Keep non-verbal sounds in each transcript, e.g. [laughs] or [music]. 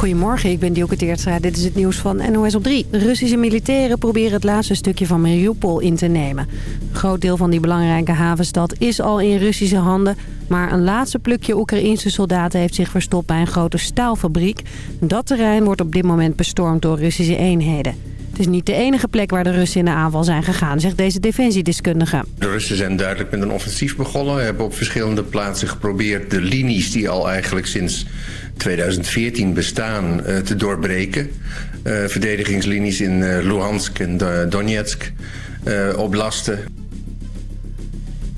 Goedemorgen, ik ben Dielke Teertstra. Dit is het nieuws van NOS op 3. Russische militairen proberen het laatste stukje van Mariupol in te nemen. Een groot deel van die belangrijke havenstad is al in Russische handen... maar een laatste plukje Oekraïense soldaten heeft zich verstopt bij een grote staalfabriek. Dat terrein wordt op dit moment bestormd door Russische eenheden. Het is niet de enige plek waar de Russen in de aanval zijn gegaan, zegt deze defensiedeskundige. De Russen zijn duidelijk met een offensief begonnen. Hebben op verschillende plaatsen geprobeerd de linies die al eigenlijk sinds 2014 bestaan uh, te doorbreken. Uh, verdedigingslinies in uh, Luhansk en Donetsk, Oblasten.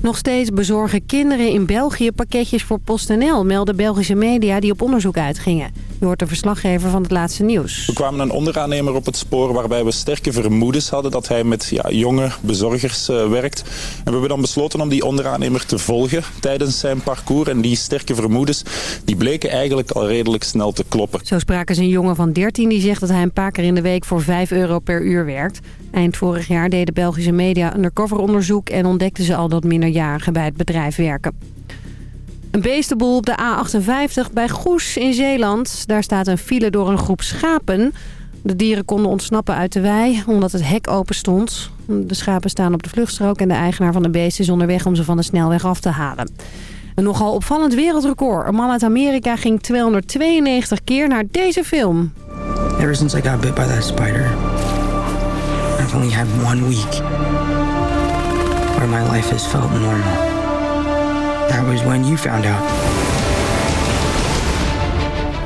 Nog steeds bezorgen kinderen in België pakketjes voor PostNL... melden Belgische media die op onderzoek uitgingen. Je hoort de verslaggever van het laatste nieuws. We kwamen een onderaannemer op het spoor waarbij we sterke vermoedens hadden... dat hij met ja, jonge bezorgers uh, werkt. En we hebben dan besloten om die onderaannemer te volgen tijdens zijn parcours. En die sterke vermoedens die bleken eigenlijk al redelijk snel te kloppen. Zo spraken ze een jongen van 13 die zegt dat hij een paar keer in de week... voor 5 euro per uur werkt. Eind vorig jaar deden Belgische media undercoveronderzoek... en ontdekten ze al dat minderjarigen bij het bedrijf werken. Een beestenboel op de A58 bij Goes in Zeeland. Daar staat een file door een groep schapen. De dieren konden ontsnappen uit de wei omdat het hek open stond. De schapen staan op de vluchtstrook en de eigenaar van de beesten is onderweg om ze van de snelweg af te halen. Een nogal opvallend wereldrecord. Een man uit Amerika ging 292 keer naar deze film. Ever since I got bit by that spider, I've only had one week where my life has felt normal. That was when you found out.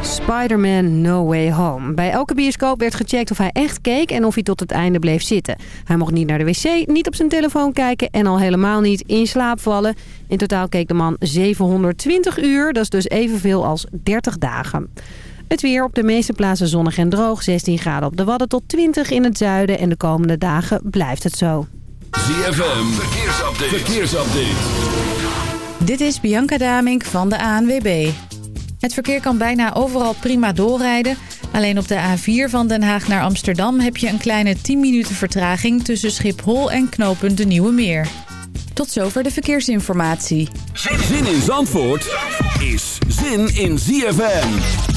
Spider-Man No Way Home. Bij elke bioscoop werd gecheckt of hij echt keek en of hij tot het einde bleef zitten. Hij mocht niet naar de wc, niet op zijn telefoon kijken en al helemaal niet in slaap vallen. In totaal keek de man 720 uur, dat is dus evenveel als 30 dagen. Het weer op de meeste plaatsen zonnig en droog. 16 graden op de Wadden tot 20 in het zuiden. En de komende dagen blijft het zo. ZFM, verkeersupdate. verkeersupdate. Dit is Bianca Damink van de ANWB. Het verkeer kan bijna overal prima doorrijden. Alleen op de A4 van Den Haag naar Amsterdam heb je een kleine 10 minuten vertraging... tussen Schiphol en knooppunt De Nieuwe Meer. Tot zover de verkeersinformatie. Zin in Zandvoort is zin in ZFM.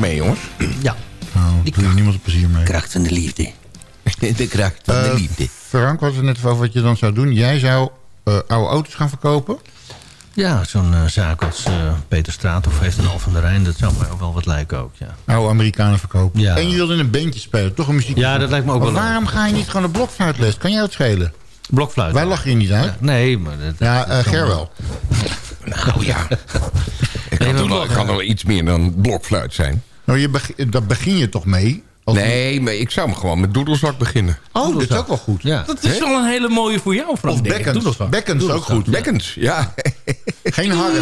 Mee, jongens. Ja. Oh, doe je niemand een plezier mee. Kracht van de liefde. [laughs] de kracht van de Eh, liefde. Frank, wat het net over wat je dan zou doen. Jij zou eh, oude auto's gaan verkopen. Ja, zo'n eh, zaak als eh, Peter Straathof heeft een Al van der Rijn. Dat zou mij ook wel wat lijken ook, ja. Oude Amerikanen verkopen. Ja. En je wilde in een bandje spelen. Toch een muziek. Ja, dat lijkt me ook maar wel waarom ga je niet gewoon een blokfluitles? Kan jij het schelen? Blokfluit. Wij lachen je niet uit. Nee, maar... Dat, Ja, eh, Ger wel. [laughs] Nou ja. Ik kan, toch wel, kan er wel iets meer dan blokfluit zijn. Nou, je beg- daar begin je toch mee? Als Nee, maar ik zou me gewoon met doedelzak beginnen. Oh, dat is ook wel goed. Ja. Dat is wel een hele mooie voor jou, Frank. Of bekkens. Dat. Bekkens is ook goed. Bekkens, ja. [laughs] Geen harp.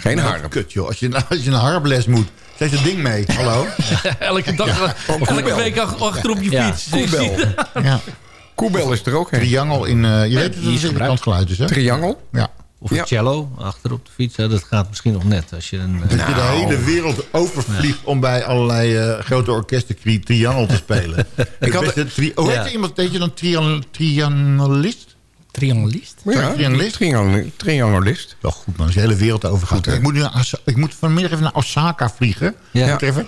Geen harp. Kut joh, als je, als je een harples moet. Zet je ding mee. Hallo? [laughs] elke dag, elke week ach- achter op je Ja. fiets. Koebel. Ja. Koebel is er ook een. Triangel in... eh, je weet dat die is het een gebruikt. geluid is, hè? Triangel. Ja. Of een Ja. cello achter op de fiets. hè, Dat gaat misschien nog net. Als je een, eh, Dat je de hele wereld overvliegt om bij allerlei grote orkesten tri- triangel te spelen. [laughs] ik had- had tri hoe heet Ja. er iemand? Deed je dan trian triangelist? Triangelist. Ja, Triangelist? triangel- triangelist. Wel goed man, als je de hele wereld over gaat. Ik moet, nu naar ik moet vanmiddag even naar Osaka vliegen. Ja. Moet even...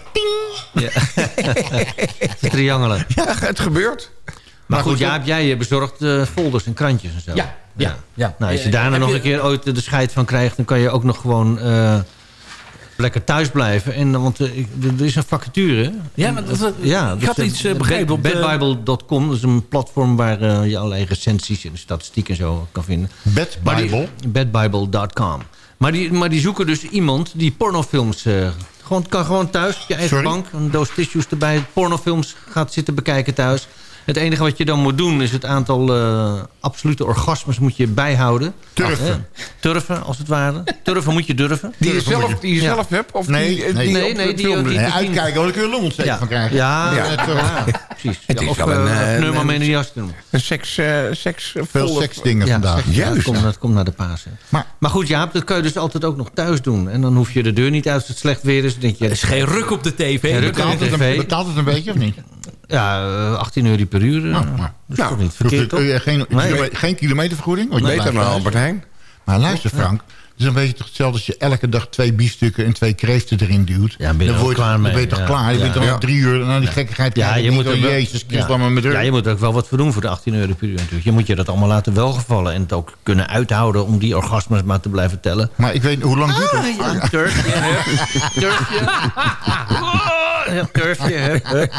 ja. [laughs] triangelen. Ja, het gebeurt. Maar goed, ja, heb jij je bezorgd eh, folders en krantjes en zo? Ja, ja, ja. Nou, als je Eh, daar heb nog je- een keer ooit de scheid van krijgt... dan kan je ook nog gewoon eh, lekker thuis blijven. En, eh, want eh, er is een vacature. Ja, maar dat- ja, ik had dus, iets, eh, eh, begrepen op de- Bedbible.com, dat is een platform waar eh, je allerlei recensies en statistiek en zo kan vinden. Bad Maar die- Bible? Bedbible.com. Maar die, maar die zoeken dus iemand die pornofilms... eh, gewoon, kan gewoon thuis, op je eigen Sorry? bank, een doos tissues erbij... pornofilms gaat zitten bekijken thuis. Het enige wat je dan moet doen is het aantal eh, absolute orgasmes moet je bijhouden. Turven. Ja, turven, als het ware. Turven moet je durven. Die je zelf, die je Ja. zelf hebt? Of Nee, die, nee. die Nee, nee, uitkijken, want dan kun je longontsteking Ja. van krijgen. Ja, Ja. ja, ja, precies. Het Ja, is of wel een, eh, eh, pneumomaniastium. Een seks... eh, seks Veel seksdingen vandaag. Juist. dat, komt, dat komt naar de Pasen. Maar- Maar, goed, Jaap, dat kan je dus altijd ook nog thuis doen. En dan hoef je de deur niet uit als het slecht weer is. Denk je, Er is geen ruk op de TV. betaalt het een beetje of niet? Ja, eh, 18 euro per uur. eh, Nou, nou. dat is toch niet Hoeft verkeerd, toch? eh, geen, Nee. kilome- geen kilometervergoeding? Want je Beter dan. Albert Heijn. Maar luister Frank, het is een beetje toch hetzelfde als je elke dag twee biefstukken en twee kreeften erin duwt. Ja, ben je dan word klaar dan ben je toch Ja. klaar. Je Ja. bent dan Ja. al drie uur naar die gekkigheid Ja, je en moet wel, Jezus Christus, ja. me met ja, je moet er ook wel wat voor doen voor de 18 euro per uur natuurlijk. Je moet je dat allemaal laten welgevallen. En het ook kunnen uithouden om die orgasmes maar te blijven tellen. Maar ik weet, hoe lang duurt het? Ah, ja, turfje, [laughs] [laughs] hup, hup.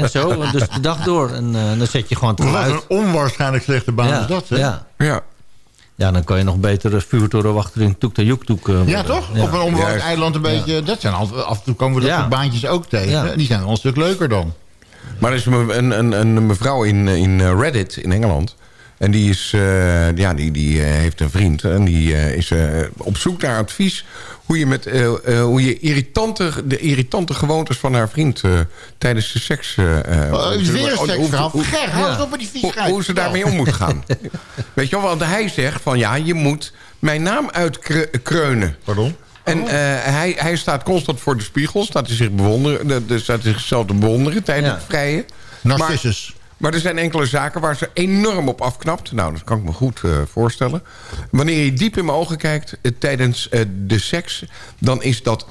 En zo, dus de dag door. En eh, dan zet je gewoon het Wat geluid. een onwaarschijnlijk slechte baan ja, is dat, hè? ja. Ja. ja, dan kan je nog beter eh, vuurtorenwachter in Toek Joektoek uh, Ja, toch? Op een onbewoond eiland een beetje... Dat zijn altijd, af en toe komen we dat Ja. soort baantjes ook tegen. Ja. Die zijn wel een stuk leuker dan. Maar er is een, een, een, een mevrouw in, in eh, Reddit in Engeland. En die, is, eh, ja, die, die eh, heeft een vriend. En die eh, is eh, op zoek naar advies... hoe je, met, eh, eh, hoe je irritante, de irritante gewoontes van haar vriend... eh, tijdens de seks... eh, eh, Oh, het is weer een hoe- seksverhaal. hoe- Ger, hou ja. eens op met die hoe, hoe ze daarmee om moet gaan. [laughs] Weet je wel, want hij zegt van... ja, je moet mijn naam uitkreunen. Pardon? En eh, hij, hij staat constant voor de spiegel. Staat hij zich bewonderen, de- de- staat hij zichzelf te bewonderen tijdens Ja. het vrije. Narcissus. Maar er zijn enkele zaken waar ze enorm op afknapt. Nou, dat kan ik me goed eh, voorstellen. Wanneer je diep in mijn ogen kijkt eh, tijdens eh, de seks... dan is dat 90%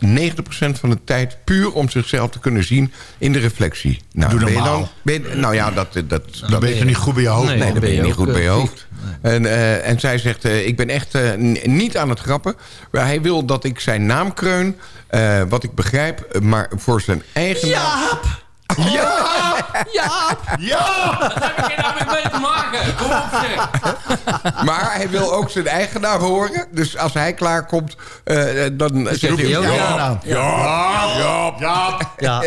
van de tijd puur om zichzelf te kunnen zien in de reflectie. Nou, Doe ben je dan, ben je- nou ja, dat... dat, Dan ben je niet goed bij je hoofd. Nee, Nee, man. dan ben je niet goed bij je hoofd. En, eh, en zij zegt, eh, ik ben echt niet aan het grappen. Maar hij wil dat ik zijn naam kreun. eh, wat ik begrijp, maar voor zijn eigen naam... Ja! Ja! Ja! Wat heb ik er nou mee te maken? Kom op zeg. Maar hij wil ook zijn eigen naam horen. Dus als hij klaarkomt, eh, dan zegt hij... Ja, ook ja, ja. ja, ja, Ja. Ja,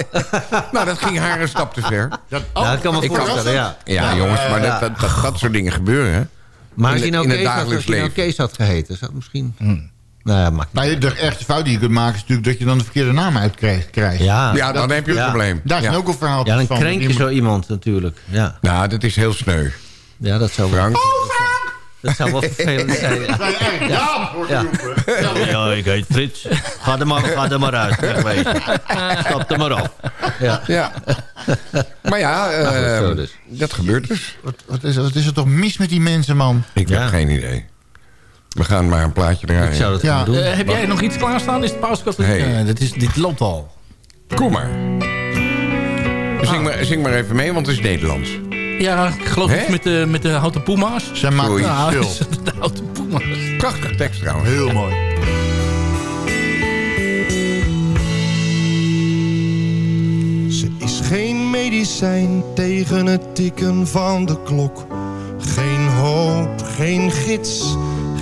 Nou, dat ging haar een stap te ver. Dat, ja dat kan me kan- voorstellen, ja. Ja, jongens, maar dat, dat, dat, dat soort dingen gebeuren, hè. Maar als In het- nou, in het dagelijks hij nou leven. Kees had geheten, zou het misschien... Nou ja, maakt niet Nou, de echte fout die je kunt maken is natuurlijk dat je dan de verkeerde naam uitkrijgt. krijgt. Ja, Ja, dan heb je een Ja. probleem. Daar zijn ja. ook al verhaaltjes ja dan van. krenk je zo iemand natuurlijk. Ja, Nou, dat is heel sneu. ja dat zou wel, Frank. dat zou wel vervelend zijn. Ja. [laughs] Te Ja. roepen. Ja, ik heet Frits. Ga er maar, ga er maar uit, wegwezen. Stap er maar af. Ja. Ja. Maar ja, eh, dus. dat gebeurt dus. Wat, wat, is, wat is er toch mis met die mensen, man? Ik Ja. heb geen idee. We gaan maar een plaatje draaien. Ik zou dat Ja. doen. Eh, heb jij nog iets klaarstaan? Is het pauskast? Hey. Eh, dat is, dit loopt al. Kom maar. Zing, maar. zing maar even mee, want het is Nederlands. Ja, ik geloof iets met de, met de houten puma's. Zij maakt stil. de houten puma's. Prachtig tekst trouwens. Heel mooi. Ze is geen medicijn tegen het tikken van de klok. Geen hoop, geen gids,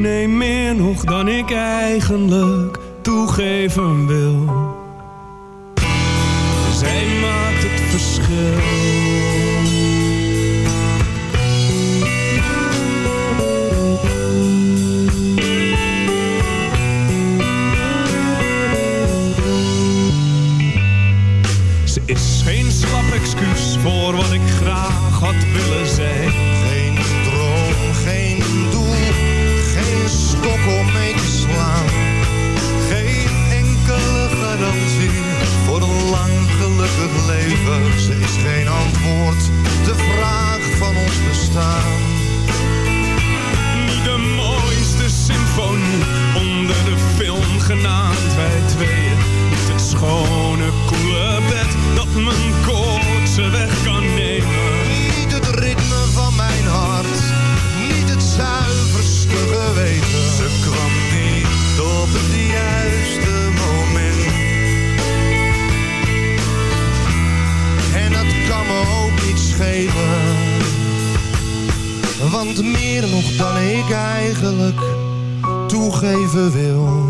Nee, meer nog dan ik eigenlijk toegeven wil. Zij maakt het verschil. Is geen slap excuus voor wat ik graag had willen zijn. Gelukkig leven. Ze is geen antwoord, de vraag van ons bestaan. Niet de mooiste symfonie onder de film genaamd wij tweeën. Niet het schone, koele bed dat mijn nog dan ik eigenlijk toegeven wil.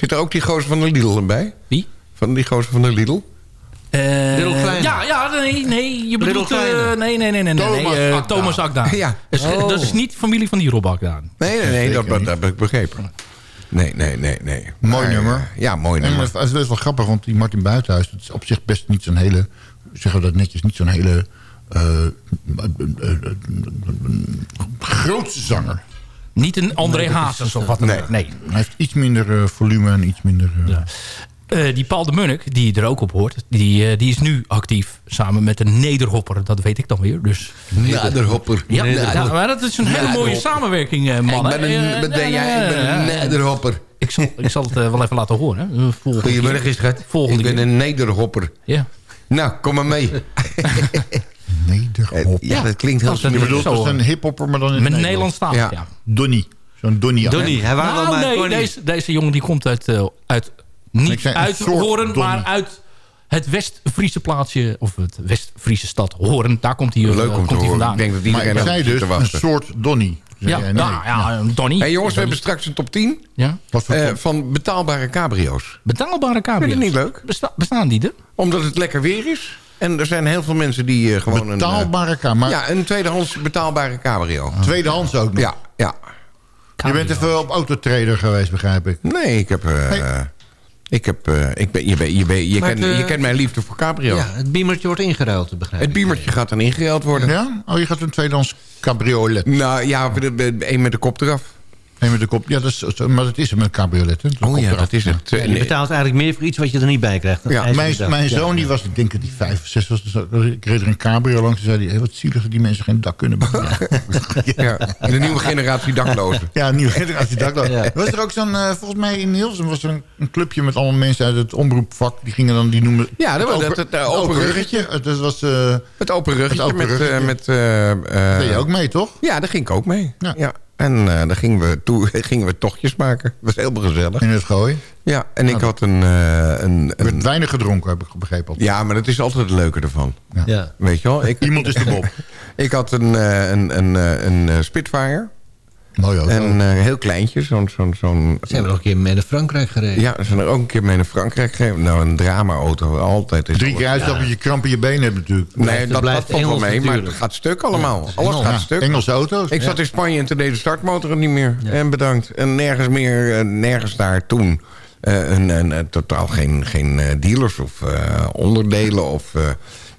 Zit er ook die gozer van de Lidl bij? Wie? Van die gozer van de Lidl? Eh, Little Kleine. Ja, ja, nee, nee. Je bedoelt... Eh, nee, nee, nee, nee. nee, Thomas nee, eh, Akda. Thomas Akda. Ja. Dat, is, Oh. dat is niet familie van die Rob Akda. Nee, nee, nee, dat, dat heb ik begrepen. Nee, nee, nee, nee. Mooi Maar, nummer. Ja, mooi nummer. het is best wel grappig, want die Martin Buitenhuis... het is op zich best niet zo'n hele... zeggen we dat netjes, niet zo'n hele... grootste zanger. Niet een André Nee, Hazes of wat dan nee. ook. Nee. Hij heeft iets minder eh, volume en iets minder... eh, Ja. eh, die Paul de Munnik, die er ook op hoort... Die, die is nu actief samen met een nederhopper. Dat weet ik dan weer. Dus, Nederhopper. Ja, Neder- ja, maar dat is een hele mooie Nederhopper. samenwerking, man. Ik ben een, jij, ik ben een nederhopper. Ik zal, ik zal het wel even laten horen. Volgende Goedemiddag, keer. is het? Volgende Ik ben keer. een nederhopper. Ja. Nou, kom maar mee. [laughs] Nederhopper. Ja, dat klinkt heel is Je een- bedoelt, is een hiphopper, maar dan in het Met Nederlands. Nederlandstalig, Ja. ja. Donnie. Zo'n Donnie. Donnie, hij Nou, wel nee, Donnie. deze, deze jongen die komt uit, eh, uit niet uit Horen, Donnie. maar uit het West-Friese plaatsje, of het West-Friese stad Horen. Daar komt hij, eh, Leuk om te komt hij horen. vandaan. Ik denk dat Maar ik zei dus een soort Donnie. Ja, jij, nou, nee. ja, Donnie. Hey jongens, we hebben straks een top 10 ja. Wat voor eh, top? van betaalbare cabrio's. Betaalbare Vind je cabrio's. dat niet leuk? Besta- bestaan die er? Omdat het lekker weer is. En er zijn heel veel mensen die eh, gewoon Betaalbare een... Maar eh, ja, een tweedehands betaalbare cabrio. tweedehands ook nog. Ja, ja. Je bent even op autotrader geweest, begrijp ik. Nee, ik heb... eh, Nee. Ik heb... eh, ik ben, je, ben, je, ben, je, het, je kent mijn liefde voor cabrio. Ja, het beamertje wordt ingeruild, begrijp Het ik. biemertje gaat dan ingeruild worden. Ja? Oh, je gaat een tweedehands cabriolet. Nou ja, een met de kop eraf. Nee, met de kop. Ja, dat is, maar dat is hem een cabriolet. Hè? Oh ja, dat is het. Ja, je betaalt eigenlijk meer voor iets wat je er niet bij krijgt. Ja, Mijn, mijn Ja. zoon die was, ik denk dat hij vijf of zes was. Dus ik reed er een cabrio langs en zei hij... Hey, wat zielig dat die mensen geen dak kunnen betalen. [laughs] Ja, de nieuwe generatie daklozen. Ja, een nieuwe generatie dakloos. Ja. Was er ook zo'n, eh, volgens mij in Hilversum was er een, een clubje met allemaal mensen uit het omroepvak. Die gingen dan, die noemen... Ja, dat was het dat- het, eh, open ruggetje. Het dat was... eh Het open ruggetje. Het open met, ruggetje. eh, met, eh, eh, deed je ook mee, toch? Ja, daar ging ik ook mee. Ja. Ja. En eh daar gingen we, toe, [laughs] gingen we tochtjes maken. Dat was heel gezellig. In het gooien. Ja, en ik had een... eh, een, werd een weinig gedronken, heb ik begrepen. ja, maar dat is altijd het leuke ervan. Ja. Weet je wel? Ik, Iemand is de Bob. [laughs] ik had een, eh, een, een, eh, een Spitfire. Mooi. En eh, heel kleintje. Zo'n... zo'n zo'n Zijn we nog een keer mee naar Frankrijk gereden? ja, we zijn er ook een keer mee naar Frankrijk gegeven. Nou, een drama-auto. Altijd. Is Drie keer uitstappen dat je kramp in je benen hebt natuurlijk. Nee, Blijft- dat, dat blijft valt wel mee, maar het gaat stuk allemaal. Alles Engels. gaat Ja, stuk. Engelse auto's. Ik zat in Spanje en toen deed de startmotor niet meer. En bedankt. En nergens meer, eh, nergens daar toen. eh, een, een, een- totaal geen, geen dealers of eh, onderdelen. Of, eh,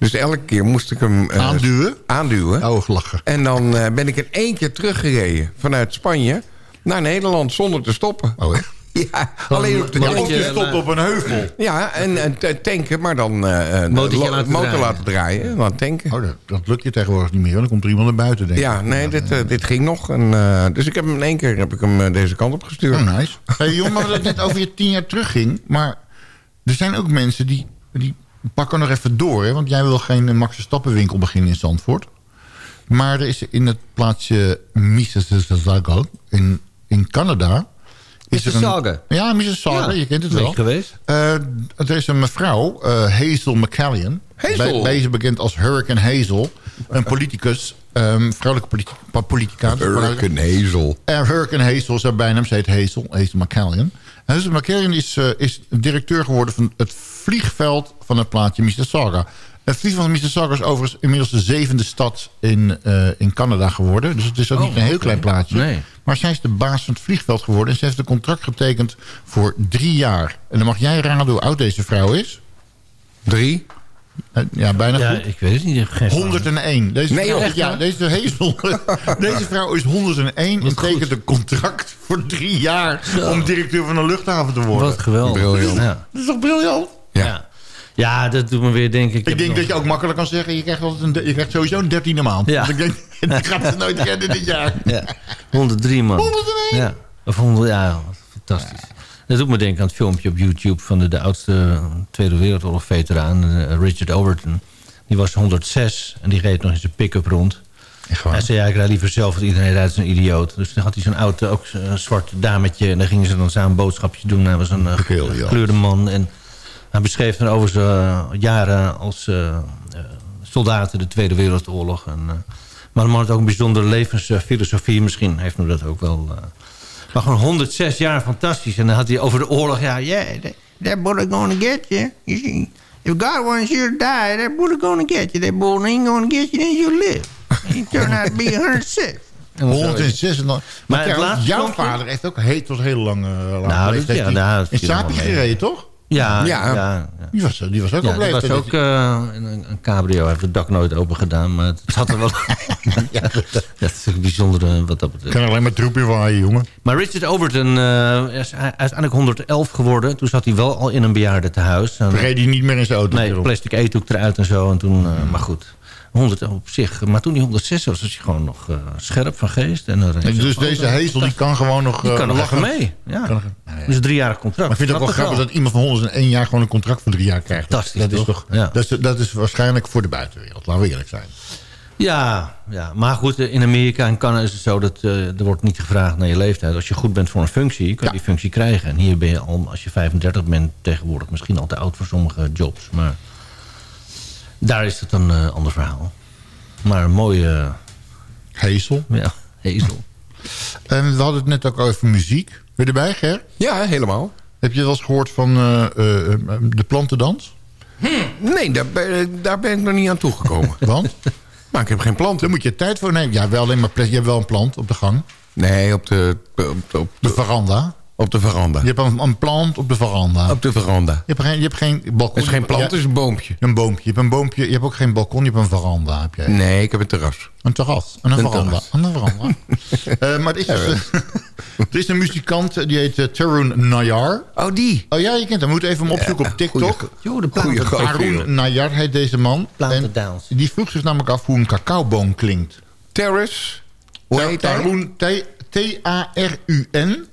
dus elke keer moest ik hem... eh, Aanduwen? Aanduwen. Oh, lachen. En dan eh, ben ik in één keer teruggereden vanuit Spanje naar Nederland zonder te stoppen. Oh, echt? [laughs] Ja, alleen op de je je- stopt op een heuvel. Ja, en, tanken, maar dan laten motor draaien. laten draaien en dan tanken. Oh, dat, dat lukt je tegenwoordig niet meer. Dan komt er iemand naar buiten, denk ik. Ja, nee, dit, dit ging nog. En, dus ik heb hem in één keer heb ik hem deze kant op gestuurd. Oh, nice. Hey, jongen, maar dat het net over je tien jaar terugging. Maar er zijn ook mensen die, die pakken nog even door. Hè? Want jij wil geen Max Verstappen beginnen in Zandvoort. Maar er is in het plaatsje Mississauga in, in Canada... Is er een, Mississauga? ja, Mississauga, Ja, je kent het wel. geweest. Eh, er is een mevrouw, eh, Hazel McCallion. Hazel? Bij, bij ze bekend als Hurricane Hazel. Een politicus, ehm, vrouwelijke politi politica. Hurricane Hazel. En Hurricane Hazel is haar bijnaam. Ze heet Hazel, Hazel McCallion. En Hazel McCallion is, eh, is directeur geworden van het vliegveld van het plaatsje Mississauga. Het vliegveld van Mississauga is overigens inmiddels de zevende stad in, eh, in Canada geworden. Dus het is ook Oh, niet een heel klein plaatsje. Nee. Maar zij is de baas van het vliegveld geworden. En ze heeft een contract getekend voor drie jaar. En dan mag jij raden hoe oud deze vrouw is. Drie. Eh, Ja, bijna Ja, goed. ik weet het niet. Geen 101. Deze Nee, vrouw, echt ja, deze, Hazel, [laughs] deze vrouw is 101 en tekent een contract voor drie jaar om directeur van een luchthaven te worden. Wat geweldig. Briljant. Ja. Dat is toch briljant? Ja. Ja. ja, dat doet me weer denken. Ik, Ik denk dat je ook makkelijk kan zeggen, je krijgt, altijd een, de- je krijgt sowieso een dertiende maand. Ja. Want ik denk, [laughs] ik gaat het nooit redden dit jaar. Ja, 103 man. 101? Ja, of 100, ja fantastisch. Dat doet me denken aan het filmpje op YouTube... van de, de oudste Tweede Wereldoorlog veteraan, eh, Richard Overton. Die was 106 en die reed nog in zijn pick-up rond. Hij zei, ja, ik rijd liever zelf, want iedereen rijdt als een idioot. Dus dan had hij zo'n auto, ook een zwart dametje... en daar gingen ze dan samen boodschapjes doen. Hij was een uh, gekleurde man. En hij beschreef dan over zijn eh, jaren als eh, eh, soldaat in de Tweede Wereldoorlog. En, eh, maar de man had ook een bijzondere levensfilosofie. Misschien heeft hem dat ook wel... maar gewoon 106 jaar, fantastisch. En dan had hij over de oorlog... Ja, yeah, that, that bullet gonna get you. you see. If God wants you to die, that bullet gonna get you. That bullet ain't gonna get you, then you live. You turn out to be 106. 106 en dan, maar Maar jouw vader heeft ook heet, tot heel lang, uh, lang Nou, dat- ja, hij nou, dat in gereden, toch? Ja, ja. ja, Die, was, die was ook Ja, op die was ook eh, een, een cabrio. Hij heeft het dak nooit open gedaan, maar het zat er wel... [laughs] [laughs] ja, dat is een bijzondere wat dat betreft. kan alleen maar troep in waaien, jongen. Maar Richard Overton eh, is uiteindelijk 111 geworden. Toen zat hij wel al in een bejaardentehuis. En- Reed hij niet meer in zijn auto. Nee, erop. plastic eethoek eruit en zo. En toen, eh, Maar goed, 100 op zich. Maar toen hij 106 was, was hij gewoon nog eh, scherp van geest. En, er- Nee, dus deze Hezel die kan gewoon nog... Die eh, kan nog lachen. even mee. Ja. Kan nog- Dus een driejarig contract. Maar ik vind het ook wel grappig dat iemand van 101 jaar gewoon een contract voor drie jaar krijgt. Fantastisch, dat is toch? Ja. Dat, is, dat is waarschijnlijk voor de buitenwereld, laten we eerlijk zijn. Ja, ja, maar goed, in Amerika en Canada is het zo dat eh, er wordt niet gevraagd naar je leeftijd. Als je goed bent voor een functie, kan je die functie krijgen. En hier ben je al, als je 35 bent, tegenwoordig misschien al te oud voor sommige jobs. Maar daar is het een eh, ander verhaal. Maar een mooie... Hezel. Ja, [laughs] hezel. En we hadden het net ook over muziek. Ben je erbij, Ger? Ja, helemaal. Heb je wel eens gehoord van eh, eh, eh, de plantendans? Nee, daar ben, daar ben ik nog niet aan toegekomen. [laughs] Want? Maar ik heb geen planten. Daar moet je tijd voor nemen. Ja, wel alleen maar je hebt wel een plant op de gang. Nee, op de, op, op, De veranda. Op de veranda. Je hebt een, een plant op de veranda. Op de veranda. Je hebt geen, je hebt geen balkon. Het is geen plant, het is een boompje. een boompje. Je hebt een boompje. Je hebt ook geen balkon, je hebt een veranda. Heb jij. Nee, ik heb een terras. Een terras. En een, Een veranda. terras. En een veranda. [laughs] Eh, maar het is, dus, eh, [laughs] er is een muzikant, eh, die heet uh, Tarun Nayar. Oh, die. Oh ja, je kent hem. We moeten even hem opzoeken op TikTok. Jo, de Goeie. Tarun Nayar heet deze man. planten downs. die vroeg zich namelijk af hoe een cacaoboom klinkt. Terrace. Hoe heet hij? Tarun, T-A-R-U-N.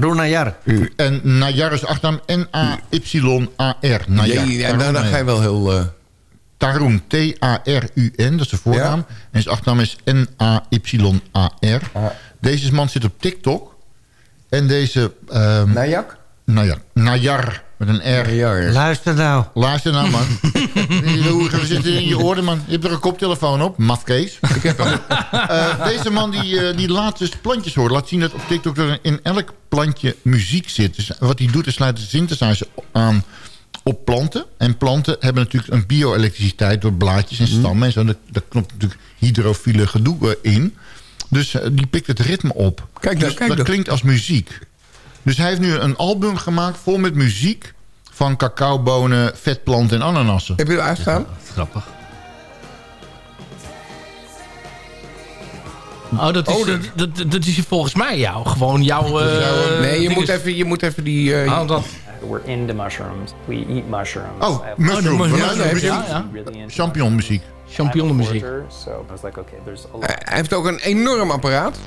Naar jaar. En Nayar is achternaam N-A-Y-A-R. Nayar. Ja, nou, dan ga je wel heel... eh, Tarun, T-A-R-U-N, dat is de voornaam. En zijn achternaam is N-A-Y-A-R. Deze man zit op TikTok. En deze... ehm Najak? Nayar. Nayar, met een R. Ja, Luister nou. Luister nou, man. We zitten in je oren, man. Je hebt er een koptelefoon op. Mafkees. Ik heb hem. Eh, deze man die, eh, die laat dus plantjes horen. Laat zien dat op TikTok dat er in elk plantje muziek zit. Dus wat hij doet is sluit de synthesizer aan op planten. En planten hebben natuurlijk een bio-elektriciteit door blaadjes en stammen. En zo. Daar, daar knopt natuurlijk hydrofiele gedoe eh, in. Dus die pikt het ritme op. Kijk nou, dus kijk dat nou. klinkt als muziek. Dus hij heeft nu een album gemaakt vol met muziek... van cacaobonen, vetplanten en ananassen. Heb je er uitstaan? Grappig. Oh, dat is, Oh, dat, dat, dat is volgens mij jou. Gewoon jouw... eh, Nee, je moet, even, je moet even die... eh, Oh, dat. We're into mushrooms. We eat mushrooms. Oh, I have mushroom. mushroom. Ja, Ja, Champignonmuziek. Champignonmuziek. Hij heeft ook een enorm apparaat.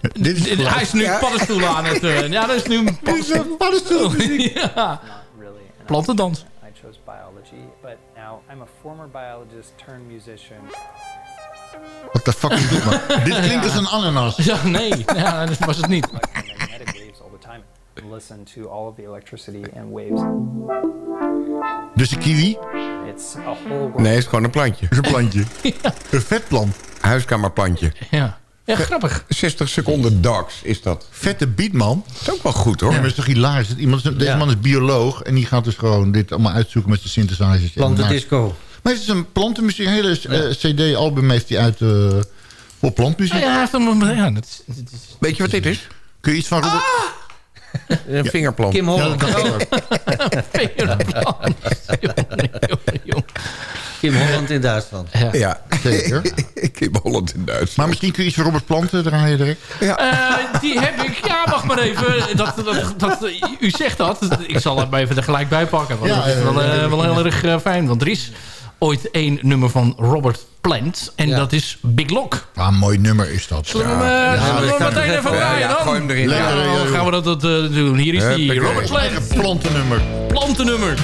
Dit is Hij is nu Ja. paddenstoelen aan het... eh, ja, dat is nu een paddenstoel. paddenstoelmuziek. [laughs] ja. Plantendans. I chose biology, but now I'm a former biologist turned musician. What the fuck is dit, man? [laughs] Dit klinkt als een ananas. Ja, nee. Ja, dat was het niet. Listen to all of the electricity and waves. Dus een kiwi It's a whole. Nee, het is gewoon een plantje. is een plantje. [laughs] Een vetplant. Huiskamerplantje. Ja. Ja, grappig. 60 seconden dogs is dat. Vette beat, man. Dat is ook wel goed, hoor. Ja, maar het is toch hilarisch. Dat Iemand, deze Ja. man is bioloog en die gaat dus gewoon dit allemaal uitzoeken met zijn synthesizers. Plantendisco. Maar het is een plantenmuziek. Een hele eh, cd-album heeft hij uit uh, voor plantmuziek. Ja, hij heeft hem- ja, dat is, dat is- Weet je wat dit is? Kun je iets van Robert... [laughs] Een vingerplant. Kim Ja, Holland. [laughs] ook. Vingerplant. [laughs] Jongen, jongen, jongen. Kim Holland in Duitsland. Ja, Zeker. [laughs] Kim Holland in Duitsland. Maar misschien kun je iets van Robert Planten draaien direct. Eh, die heb ik. Ja, wacht maar even. Dat, dat, dat, u zegt dat. Ik zal het maar even er gelijk bij pakken. Want Ja, dat is ja, wel, ja, eh, ja. wel heel erg eh, fijn. Want er is ooit één nummer van Robert Plant. En Ja. dat is Big Lock. Ah, een mooi nummer is dat. Zullen we hem gaan meteen even draaien ja, dan? gooi hem erin. Lekker, Ja, ja, dan ja. gaan we dat, dat eh, doen. Hier is die. Robert Plant. Plantennummer. Plantennummer.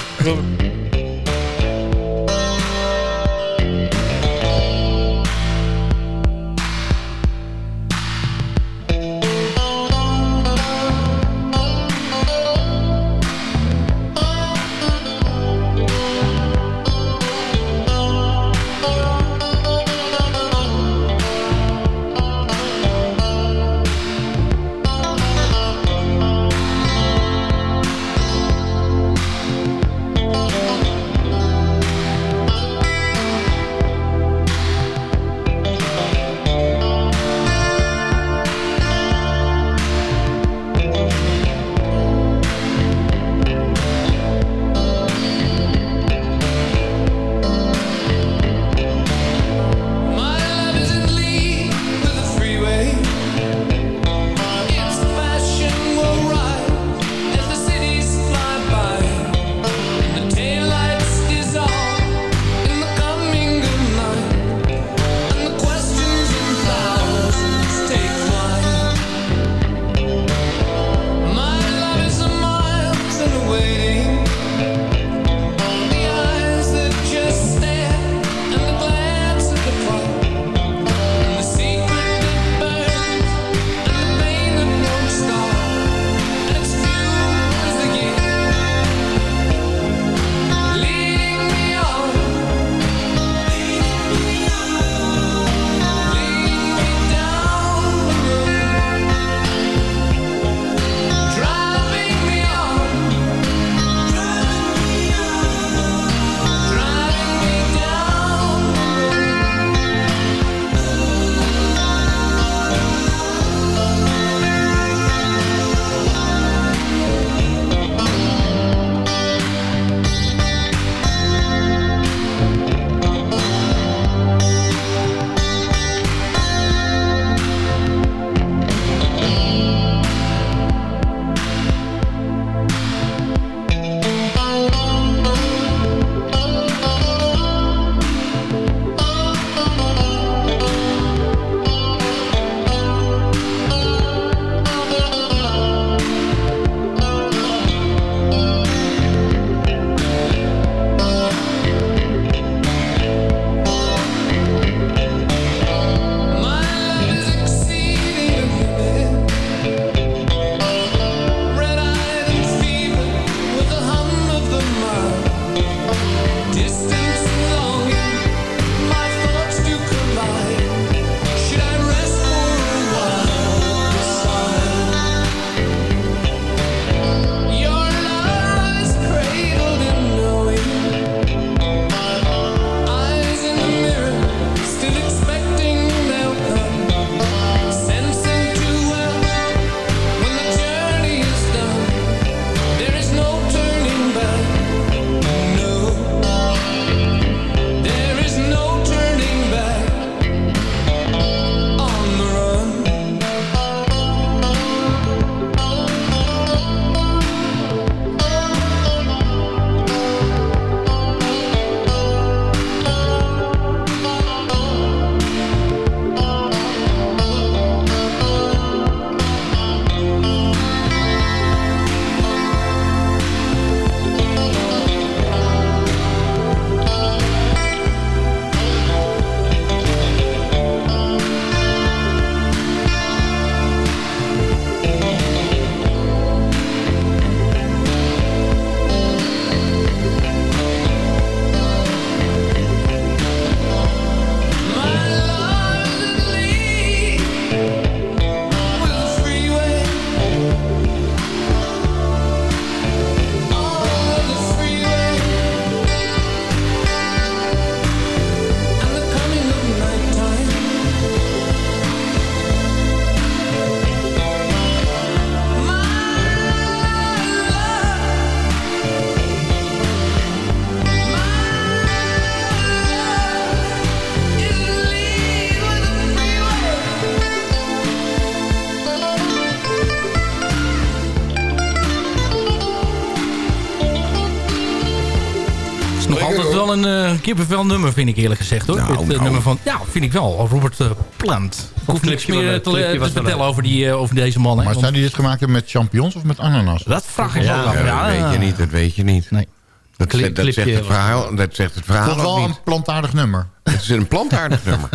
Wel een uh, kippenvel nummer, vind ik eerlijk gezegd. hoor. Nou, Dit, uh, nou. nummer van, ja, vind ik wel. Robert uh, Plant. Ik hoef niks meer te, vertellen over, die, uh, over deze man. hè, Maar want zijn die dit gemaakt hebben met champignons of met ananas? dat vraag ik Ja, wel af. Ja, Ja, dat weet je niet, dat weet je niet. Nee. Dat, Clip- dat, zegt het verhaal, dat zegt het Dat verhaal is wel een plantaardig nummer. Het is een plantaardig [laughs] nummer.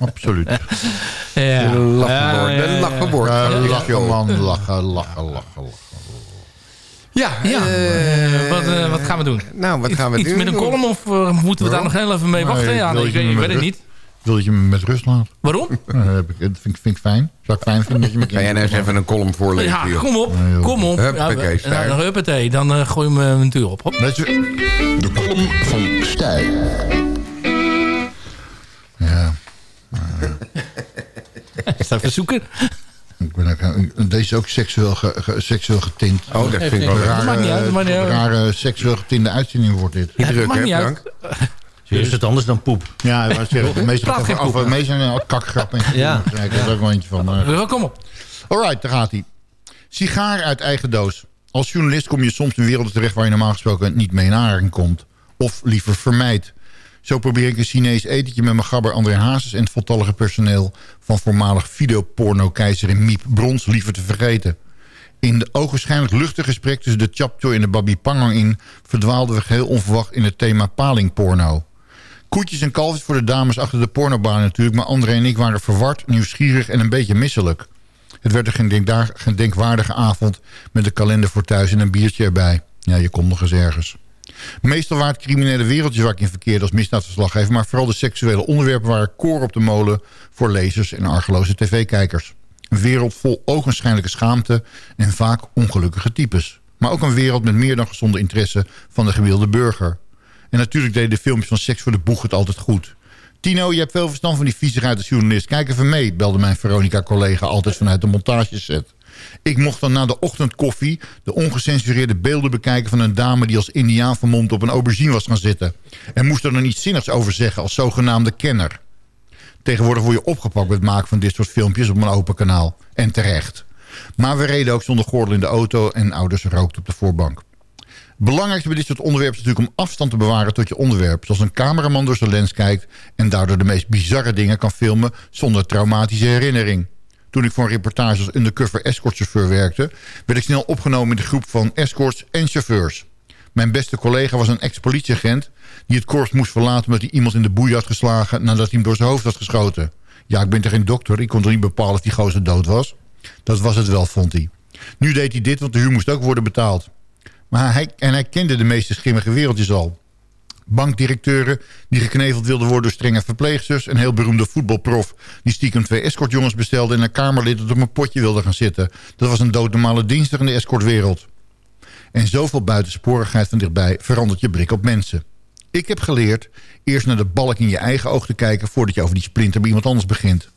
Absoluut. Ja. Lachwoord. Ja, ja, ja. Ja, Ja, lachen man, lachen, lachen, lachen, lachen. Ja, Ja, eh, eh, wat, eh, wat gaan we doen? Nou, wat gaan we Iets doen? met een column of moeten we daar nog heel even mee Nee, wachten? Ja, nee, ik je weet, ik het niet. Wil dat je me met rust laat? Waarom? Dat heb ik- dat vind, ik- vind ik fijn. Zou ik fijn vinden dat je me Kan jij nou eens even een column voorlezen? Ja, kom op. Kom op. Huppakee, ja, Stijn. nou, huppatee, dan gooi je me een deur op. Hop. Dat is- De column van Stijl. Ja, [laughs] Even zoeken. Ik ben ook, deze is ook seksueel, ge- ge- seksueel getint. Oh, dat vind ik wel Een leuk. rare, maakt niet uit, dat maakt niet uit. rare seksueel getinte uitzending wordt dit. Niet druk, hè. Frank? Is het anders dan poep? Ja, ik zeggen, de meeste over, over meestal een kakgrap. En Ja. ja. Daar is ook wel eentje van. eh. Wel, Kom op. Alright, daar gaat hij. Sigaar uit eigen doos. Als journalist kom je soms in werelden terecht waar je normaal gesproken niet mee in aanraking komt. Of liever vermijdt. Zo probeer ik een Chinees etentje met mijn gabber André Hazes en het voltallige personeel van voormalig videoporno-keizer in Miep Brons liever te vergeten. In de ogenschijnlijk luchtig gesprek tussen de Chapcho en de Babi Pangang in verdwaalden we geheel onverwacht in het thema palingporno. Koetjes en kalfjes voor de dames achter de pornobaan natuurlijk... maar André en ik waren verward, nieuwsgierig en een beetje misselijk. Het werd een gedenkwaardige avond met de kalender voor thuis en een biertje erbij. Ja, je komt nog eens ergens. Meestal waren het criminele wereldjes waar ik in verkeerde als misdaadverslaggever... maar vooral de seksuele onderwerpen waren koor op de molen... voor lezers en argeloze tv-kijkers. Een wereld vol ogenschijnlijke schaamte en vaak ongelukkige types. Maar ook een wereld met meer dan gezonde interesse van de gemiddelde burger. En natuurlijk deden de filmpjes van Seks voor de Boeg het altijd goed. Tino, je hebt veel verstand van die viezigheid als journalist. Kijk even mee, belde mijn Veronica-collega altijd vanuit de montageset. Ik mocht dan na de ochtendkoffie de ongecensureerde beelden bekijken... van een dame die als indiaan vermomd op een aubergine was gaan zitten. En moest er dan iets zinnigs over zeggen als zogenaamde kenner. Tegenwoordig word je opgepakt met het maken van dit soort filmpjes op een open kanaal. En terecht. Maar we reden ook zonder gordel in de auto en ouders rookten op de voorbank. Belangrijkste bij dit soort onderwerpen is natuurlijk om afstand te bewaren tot je onderwerp. Zoals een cameraman door zijn lens kijkt en daardoor de meest bizarre dingen kan filmen zonder traumatische herinnering. Toen ik voor een reportage als undercover escortchauffeur werkte, werd ik snel opgenomen in de groep van escorts en chauffeurs. Mijn beste collega was een ex-politieagent die het korps moest verlaten omdat hij iemand in de boei had geslagen nadat hij hem door zijn hoofd had geschoten. Ja, ik ben toch geen dokter, ik kon toch niet bepalen of die gozer dood was? Dat was het wel, vond hij. Nu deed hij dit, want de huur moest ook worden betaald. Maar hij, en hij kende de meeste schimmige wereldjes al. Bankdirecteuren die gekneveld wilden worden door strenge verpleegsters. Een heel beroemde voetbalprof die stiekem twee escortjongens bestelde... en een kamerlid dat op een potje wilde gaan zitten. Dat was een doodnormale dinsdag in de escortwereld. En zoveel buitensporigheid van dichtbij verandert je blik op mensen. Ik heb geleerd eerst naar de balk in je eigen oog te kijken... voordat je over die splinter bij iemand anders begint.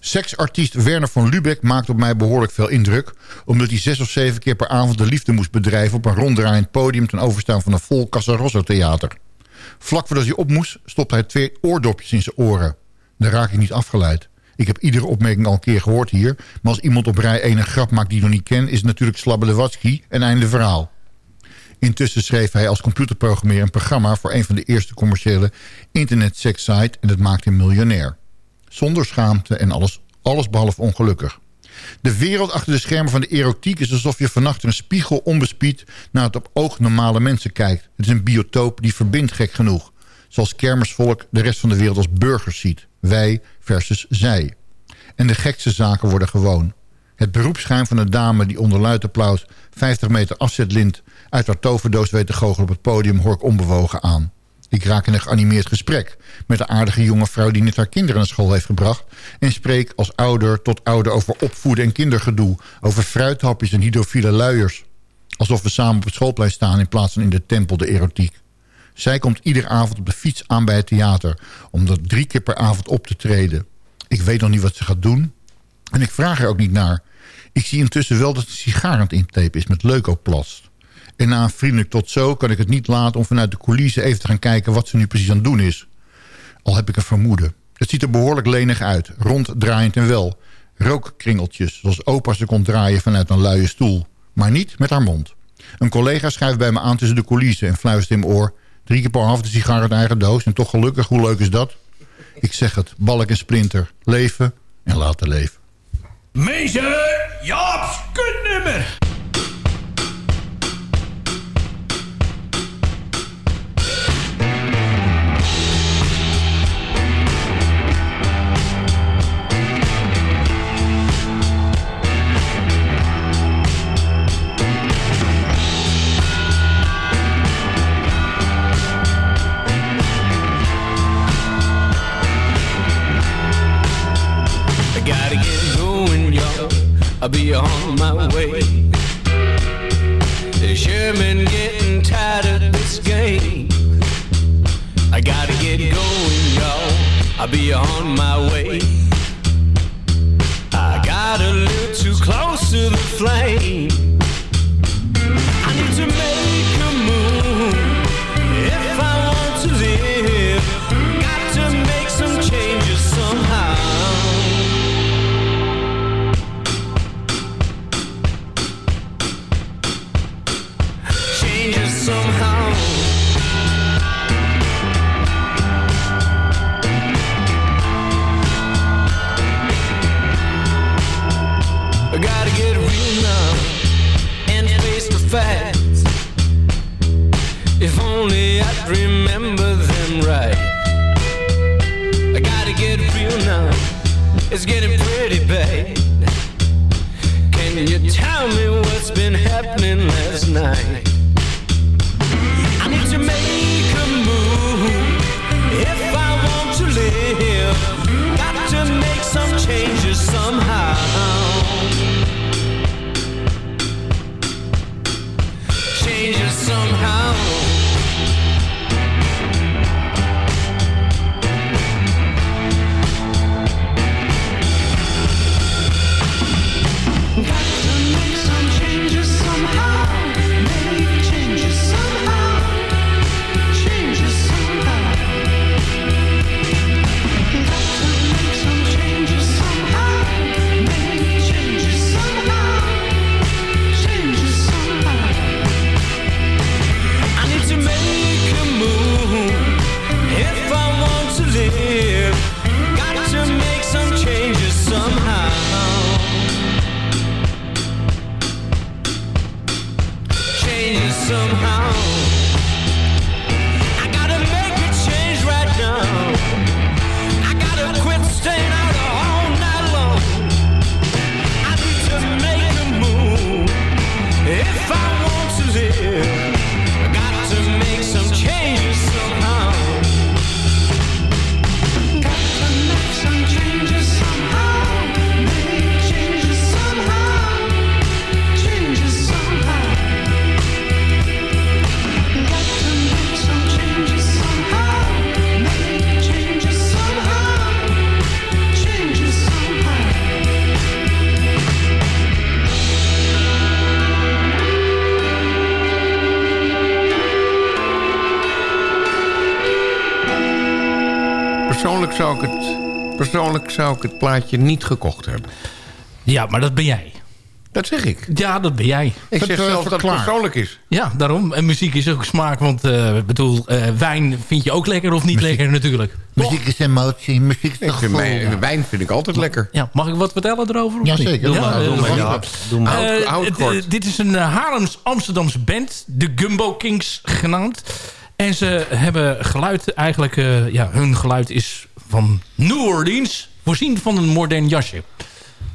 Seksartiest Werner van Lubeck maakt op mij behoorlijk veel indruk... omdat hij zes of zeven keer per avond de liefde moest bedrijven... op een ronddraaiend podium ten overstaan van een vol Casarosso theater. Vlak voordat hij op moest, stopte hij twee oordopjes in zijn oren. Daar raak ik niet afgeleid. Ik heb iedere opmerking al een keer gehoord hier... maar als iemand op rij 1 een grap maakt die je nog niet kent... is het natuurlijk Slabbedewatsky en einde verhaal. Intussen schreef hij als computerprogrammeer een programma... voor een van de eerste commerciële internet-sekssite... en dat maakte hem miljonair. Zonder schaamte en alles, alles behalve ongelukkig. De wereld achter de schermen van de erotiek is alsof je vannacht een spiegel onbespied naar het op oog normale mensen kijkt. Het is een biotoop die verbindt gek genoeg. Zoals kermisvolk de rest van de wereld als burgers ziet. Wij versus zij. En de gekste zaken worden gewoon. Het beroepsgeheim van een dame die onder luid applaus 50 meter afzetlint uit haar toverdoos weet te goochelen op het podium hoor ik onbewogen aan. Ik raak in een geanimeerd gesprek met de aardige jonge vrouw die net haar kinderen naar school heeft gebracht... en spreek als ouder tot ouder over opvoeden en kindergedoe... over fruithapjes en hydrofiele luiers. Alsof we samen op het schoolplein staan in plaats van in de tempel de erotiek. Zij komt iedere avond op de fiets aan bij het theater... om dat drie keer per avond op te treden. Ik weet nog niet wat ze gaat doen en ik vraag er ook niet naar. Ik zie intussen wel dat ze het intapen is met leukoplast. En na een vriendelijk tot zo kan ik het niet laten om vanuit de coulissen even te gaan kijken wat ze nu precies aan het doen is. Al heb ik een vermoeden. Het ziet er behoorlijk lenig uit, ronddraaiend en wel. Rookkringeltjes, zoals opa ze kon draaien vanuit een luie stoel. Maar niet met haar mond. Een collega schuift bij me aan tussen de coulissen en fluistert in mijn oor... drie keer per half de sigaar uit eigen doos en toch gelukkig, hoe leuk is dat? Ik zeg het, balk en sprinter, leven en laten leven. Meester Jaap's kutnummer. Persoonlijk zou ik het plaatje niet gekocht hebben. Ja, maar dat ben jij. Dat zeg ik. Ja, dat ben jij. Ik zeg zelfs dat het persoonlijk is. Ja, daarom. En muziek is ook smaak. Want eh, ik bedoel, eh, wijn vind je ook lekker of niet lekker natuurlijk. Muziek is emotie, muziek is Ik vind mijn, wijn vind ik altijd lekker. Ja, mag ik wat vertellen erover? of Ja, niet? zeker. Ja, Doe maar, eh, doe maar, ja. Doe maar. eh, Houd- houd d- kort. dit is een eh, Haarlems-Amsterdamse band. De Gumbo Kings genaamd. En ze hebben geluid eigenlijk... eh, ja, hun geluid is van New Orleans. Voorzien van een modern jasje.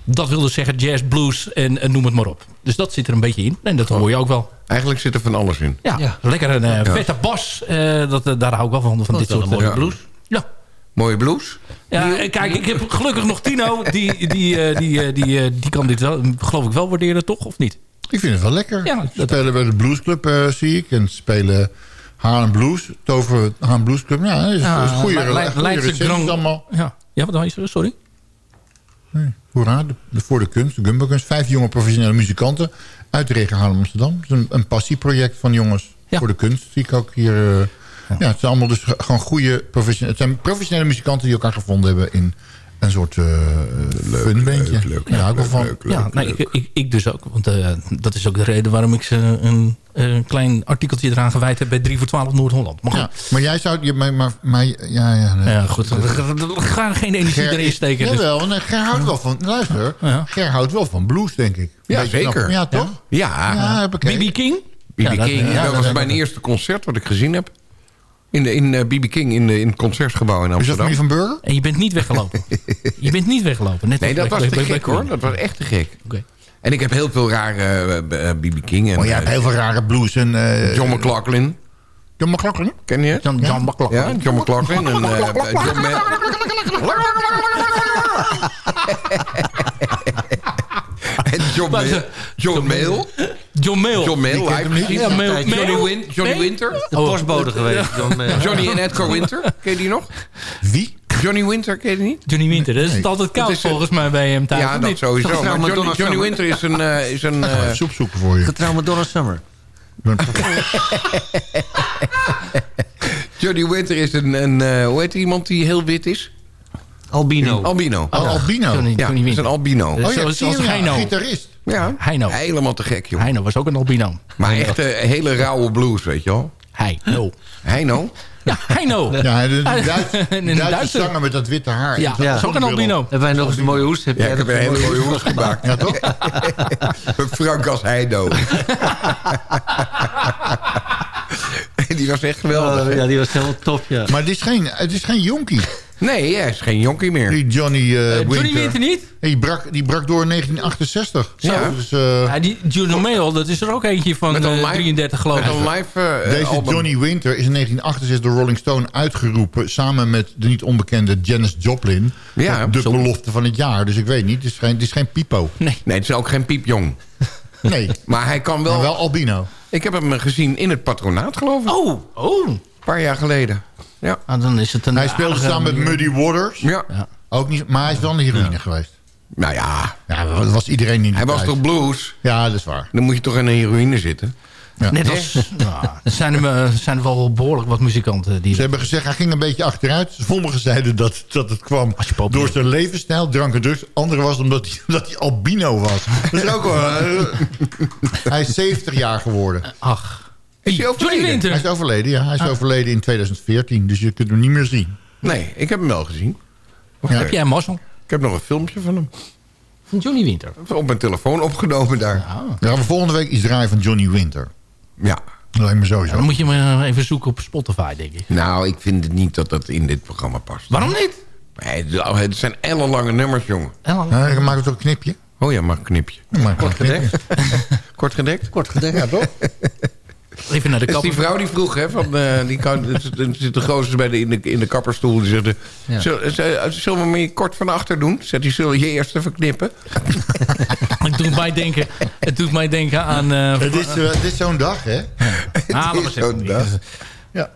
Dat wil dus zeggen jazz, blues en, en noem het maar op. Dus dat zit er een beetje in. En dat hoor je ook wel. Eigenlijk zit er van alles in. Ja, lekker een eh, vette bas. eh, dat, eh, daar hou ik wel van. van Dat dit soort een mooie blues. Ja. Mooie blues. Ja, kijk, ik heb gelukkig nog Tino. Die, die, eh, die, eh, die, die kan dit wel, geloof ik wel waarderen, toch? Of niet? Ik vind het wel lekker. Ja, spelen bij de bluesclub, eh, zie ik. En ze spelen Haarlem Blues. Tover Haarlem Bluesclub. Ja, dat is, dat is goede, Le- goede recensies allemaal. Ja, ja wat is er? Sorry. Nee, hoera, de, de- voor de kunst, de Gumbo-kunst. Vijf jonge professionele muzikanten uit de regio Haarlem-Amsterdam. Het is een, een passieproject van jongens voor de kunst. Zie ik ook hier. eh, ja. het zijn allemaal dus gewoon goede professionele... Het zijn professionele muzikanten die elkaar gevonden hebben in een soort eh funbandje. leuk, ja, ook wel van. ja, nee, Ik, ik, ik dus ook. Want eh, dat is ook de reden waarom ik ze een, een klein artikeltje eraan gewijd heb bij 3 voor 12 Noord-Holland. Maar Ja, maar jij zou... Je, maar, maar, maar, ja, ja, nee. ja, goed. We gaan geen energie Ger erin steken. dus- Jawel, nee, Ger houdt wel van... Luister, Ja. Ger houdt wel van blues, denk ik. Ja, Beetje knap. zeker. Ja, toch? Ja, Ja, heb ik BB King? BB Ja, dat- King. ja, dat dat- was mijn eerste concert wat ik gezien heb. In, de- in eh, BB King, in, de, in het concertgebouw in Is dat Amsterdam. van Burger? En je bent niet weggelopen. [laughs] je bent niet weggelopen. Net Nee, als dat bij- was bij- te gek hoor. Dat was echt te gek. Oké. En ik heb heel veel rare eh, eh, BB King. En, Oh, jij hebt eh, heel veel rare blues en... eh, John McLaughlin. John McLaughlin? Ken je het? John, John McLaughlin. Ja, John McLaughlin. En, eh, John [laughs] John, Maar Ma- ze- John Mail. John Mail. John Mail. Ja, Mail- Johnny? Win, Johnny? Winter. De postbode geweest. John, Johnny en Edgar [laughs] Winter. Ken je die nog? Wie? Johnny Winter, ken je die niet? Johnny Winter. Dat is het altijd koud volgens mij bij hem thuis. Ja, dat niet? sowieso. Maar nou Johnny, Madonna Johnny Summer? Winter is een... eh, is een Soep zoeken voor je. Getrouwd met Donna Summer. [laughs] Johnny Winter is een... een eh, hoe heet iemand die heel wit is? Albino. Albino. Oh, albino. Johnny, Ja, Johnny dat is een albino. Oh ja, Zoals- ja, Heino. gitarist. Ja, Heino. helemaal te gek, joh. Heino was ook een albino. Maar echt een hele rauwe blues, weet je wel. Heino. Heino. Ja, Heino. [laughs] Ja, de, Duitse zanger met dat witte haar. Ja, En dat is ook een albino. Hebben wij nog eens een mooie hoes? Heb Ja, jij ik heb een hele mooie hoes gemaakt. Ja, toch? [laughs] Frank als Heino. [laughs] Die was echt geweldig. Ja, die was helemaal top, ja. Maar het is geen, het is geen jonkie. Nee, hij is geen jonkie meer. Die Johnny eh, Eh, Winter. Johnny Winter niet? Die brak, die brak door in 1968. Zo, Ja. dus, eh, Ja, die Juno Mail, dat is er ook eentje van Met een eh, live- 33 geloof Met ik. een live eh, deze album. Johnny Winter is in 1968 door Rolling Stone uitgeroepen... samen met de niet onbekende Janis Joplin... Ja, de zo- belofte van het jaar. Dus ik weet niet, het is geen, het is geen pipo. Nee. Nee, het is ook geen piepjong. [laughs] Nee, Maar hij kan wel... maar wel albino. Ik heb hem gezien in het patronaat, geloof ik. Oh, oh. Een paar jaar geleden. Ja. Ah, dan is het een Hij speelde samen met Muddy Waters. Ja. Ja. Ook niet, maar hij is wel een heroïne geweest. Nou ja, Ja, dat was iedereen in die hij was toch blues? Ja, dat is waar. Dan moet je toch in een heroïne zitten? Ja. Net als... nou, er zijn er, eh, zijn er wel behoorlijk wat muzikanten die... Ze hebben gezegd, hij ging een beetje achteruit. Sommigen zeiden dat, dat het kwam door zijn levensstijl, drank en drugs. Anderen was omdat hij, [laughs] omdat hij albino was. Dat is ook wel... eh, [laughs] hij is 70 jaar geworden. Ach. Is hij Johnny overleden? Hij Winter. is overleden, ja. Hij is Ah. overleden in 2014, dus je kunt hem niet meer zien. Nee, ik heb hem wel gezien. Ja. Heb jij mazzel? Ik heb nog een filmpje van hem. Van Johnny Winter. Op mijn telefoon opgenomen daar. Dan gaan we volgende week iets draaien van Johnny Winter. Ja. Dat lijkt me Ja, sowieso. dan moet je me even zoeken op Spotify, denk ik. Nou, ik vind het niet dat dat in dit programma past. Waarom niet? Nee, het zijn ellenlange nummers, jongen. Ellen? Ja, dan maken we toch een knipje? Oh ja, mag een knipje. We een knipje. [laughs] Kort gedekt? Kort gedekt. Ja, toch? [laughs] Even naar de is die kapper. vrouw die vroeg, hè, van, eh, die kan, zit de gozer bij de, in, de, in de kapperstoel. Die zegt, eh, Ja. "Zul- z- zullen we me hier kort van achter doen? Zegt hij, zullen we je eerst even knippen? [laughs] Het doet mij denken, het doet mij denken aan... eh, Het is, eh, zo'n dag, hè? [laughs] ah, maar is zeggen. zo'n dag. Ja.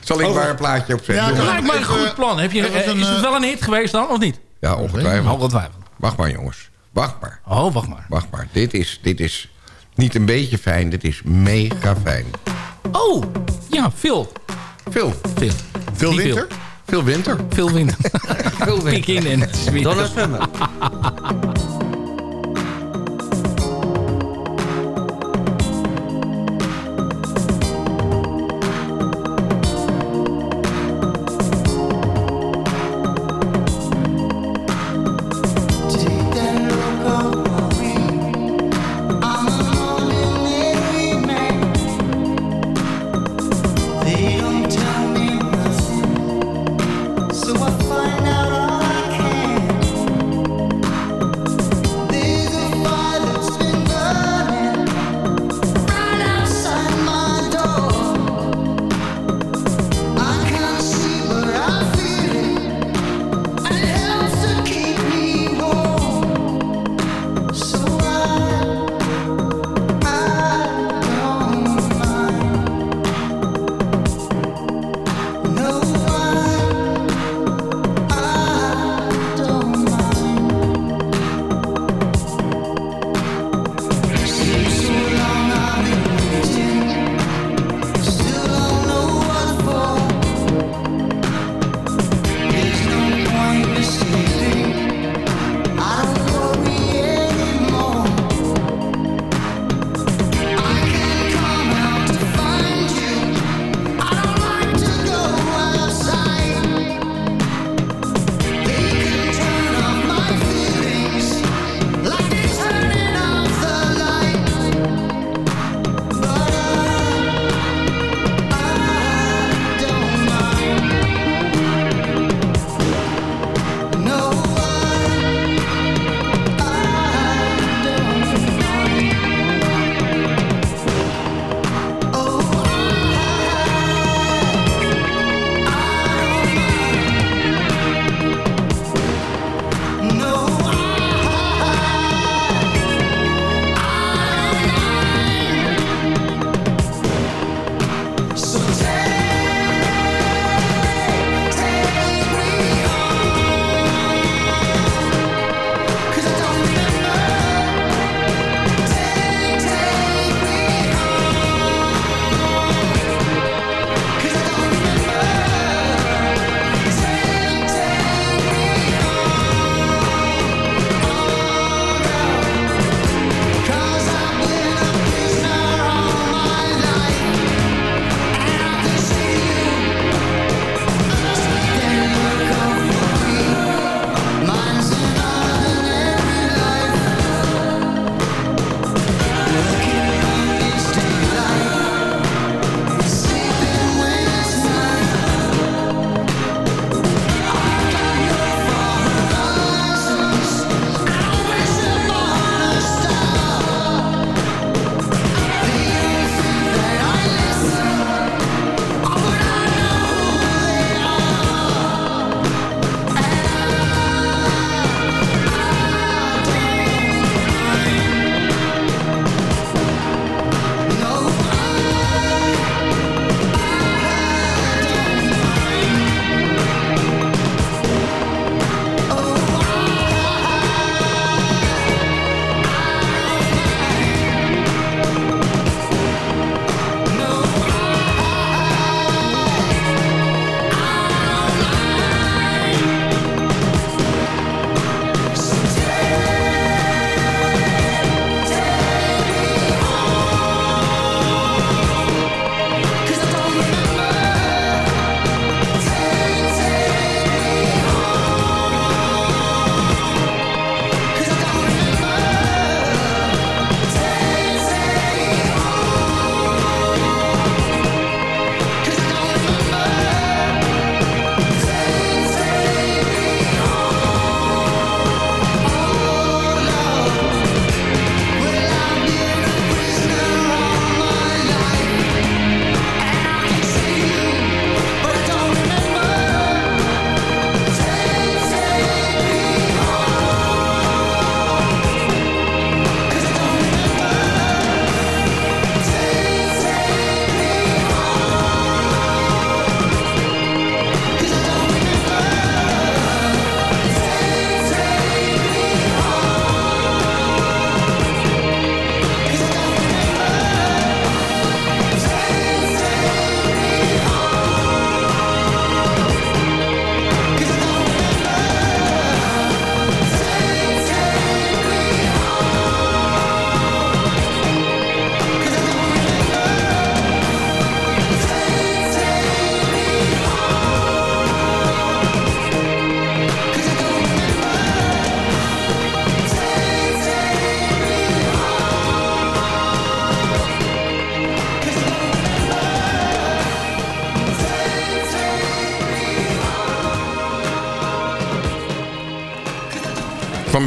Zal ik Over- maar een plaatje opzetten? Ja, Dat lijkt mij een goed plan. Heb je, eh, een, is het eh, wel een hit geweest dan, of niet? Ja, ongetwijfeld. Ongetwijfeld. Wacht maar, jongens. Wacht maar. Oh, wacht maar. Wacht maar. Dit is, dit is niet een beetje fijn. Dit is mega fijn. Oh, ja, Phil. Phil. Phil. Veel Die winter? Veel winter. Phil Winter. Phil Winter. [laughs] Pik in en [laughs] het is weer-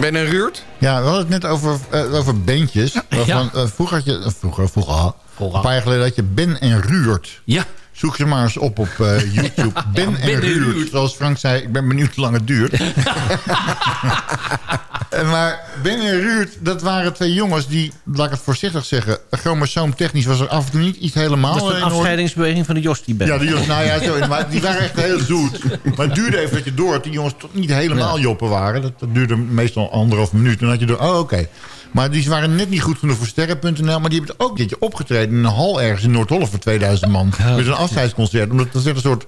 Ben en Ruurt? Ja, we hadden het net over, eh, over bandjes. Waarvan, eh, vroeger had je... eh, vroeger, vroeger, Een paar jaar geleden had je Ben en Ruurt. Ja. Zoek ze maar eens op op eh, [laughs] YouTube. Ben, Ben en en Ruurt. Ruurt. Zoals Frank zei, ik ben benieuwd hoe lang het duurt. [laughs] Eh, maar Ben en Ruurt, dat waren twee jongens die, laat ik het voorzichtig zeggen... chromosoomtechnisch was er af en toe niet iets helemaal... Dat is een afscheidingsbeweging van de Josti band. Ja, die, nou ja, zo, maar die waren echt heel zoet. Maar het duurde even dat je door had. Die jongens toch niet helemaal joppen waren. Dat, dat duurde meestal anderhalf minuut. Dan had je door, oh oké. Maar die waren net niet goed genoeg voor sterren.nl. Maar die hebben ook een keertje opgetreden in een hal ergens in Noord-Holland voor 2000 man. Met een afscheidsconcert. Omdat dat werd een soort...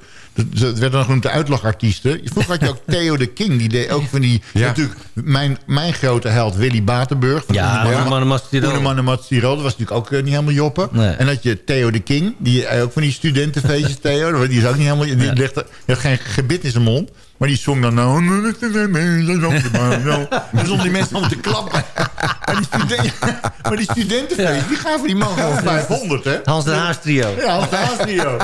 Het werd dan genoemd de uitlachartiesten. Vroeger had je ook [laughs] Theo de King. Die deed ook van die... Natuurlijk, mijn, mijn grote held Willy Batenburg. van Ja, Oeneman- Oeneman en Mats Tirol. Oeneman en Mats Tirol. Dat was natuurlijk ook eh, niet helemaal joppen. Nee. En dat je Theo de King. Die eh, ook van die studentenfeestjes [laughs] Theo. Die is ook niet helemaal... Die, die had geen gebit in zijn mond. Maar die zong dan... Nou, dan stonden die mensen om te klappen. Maar die, studenten, maar die studentenfeest, die gaven die man gewoon 500, hè? Hans de Haas trio. Ja, Hans de Haas trio.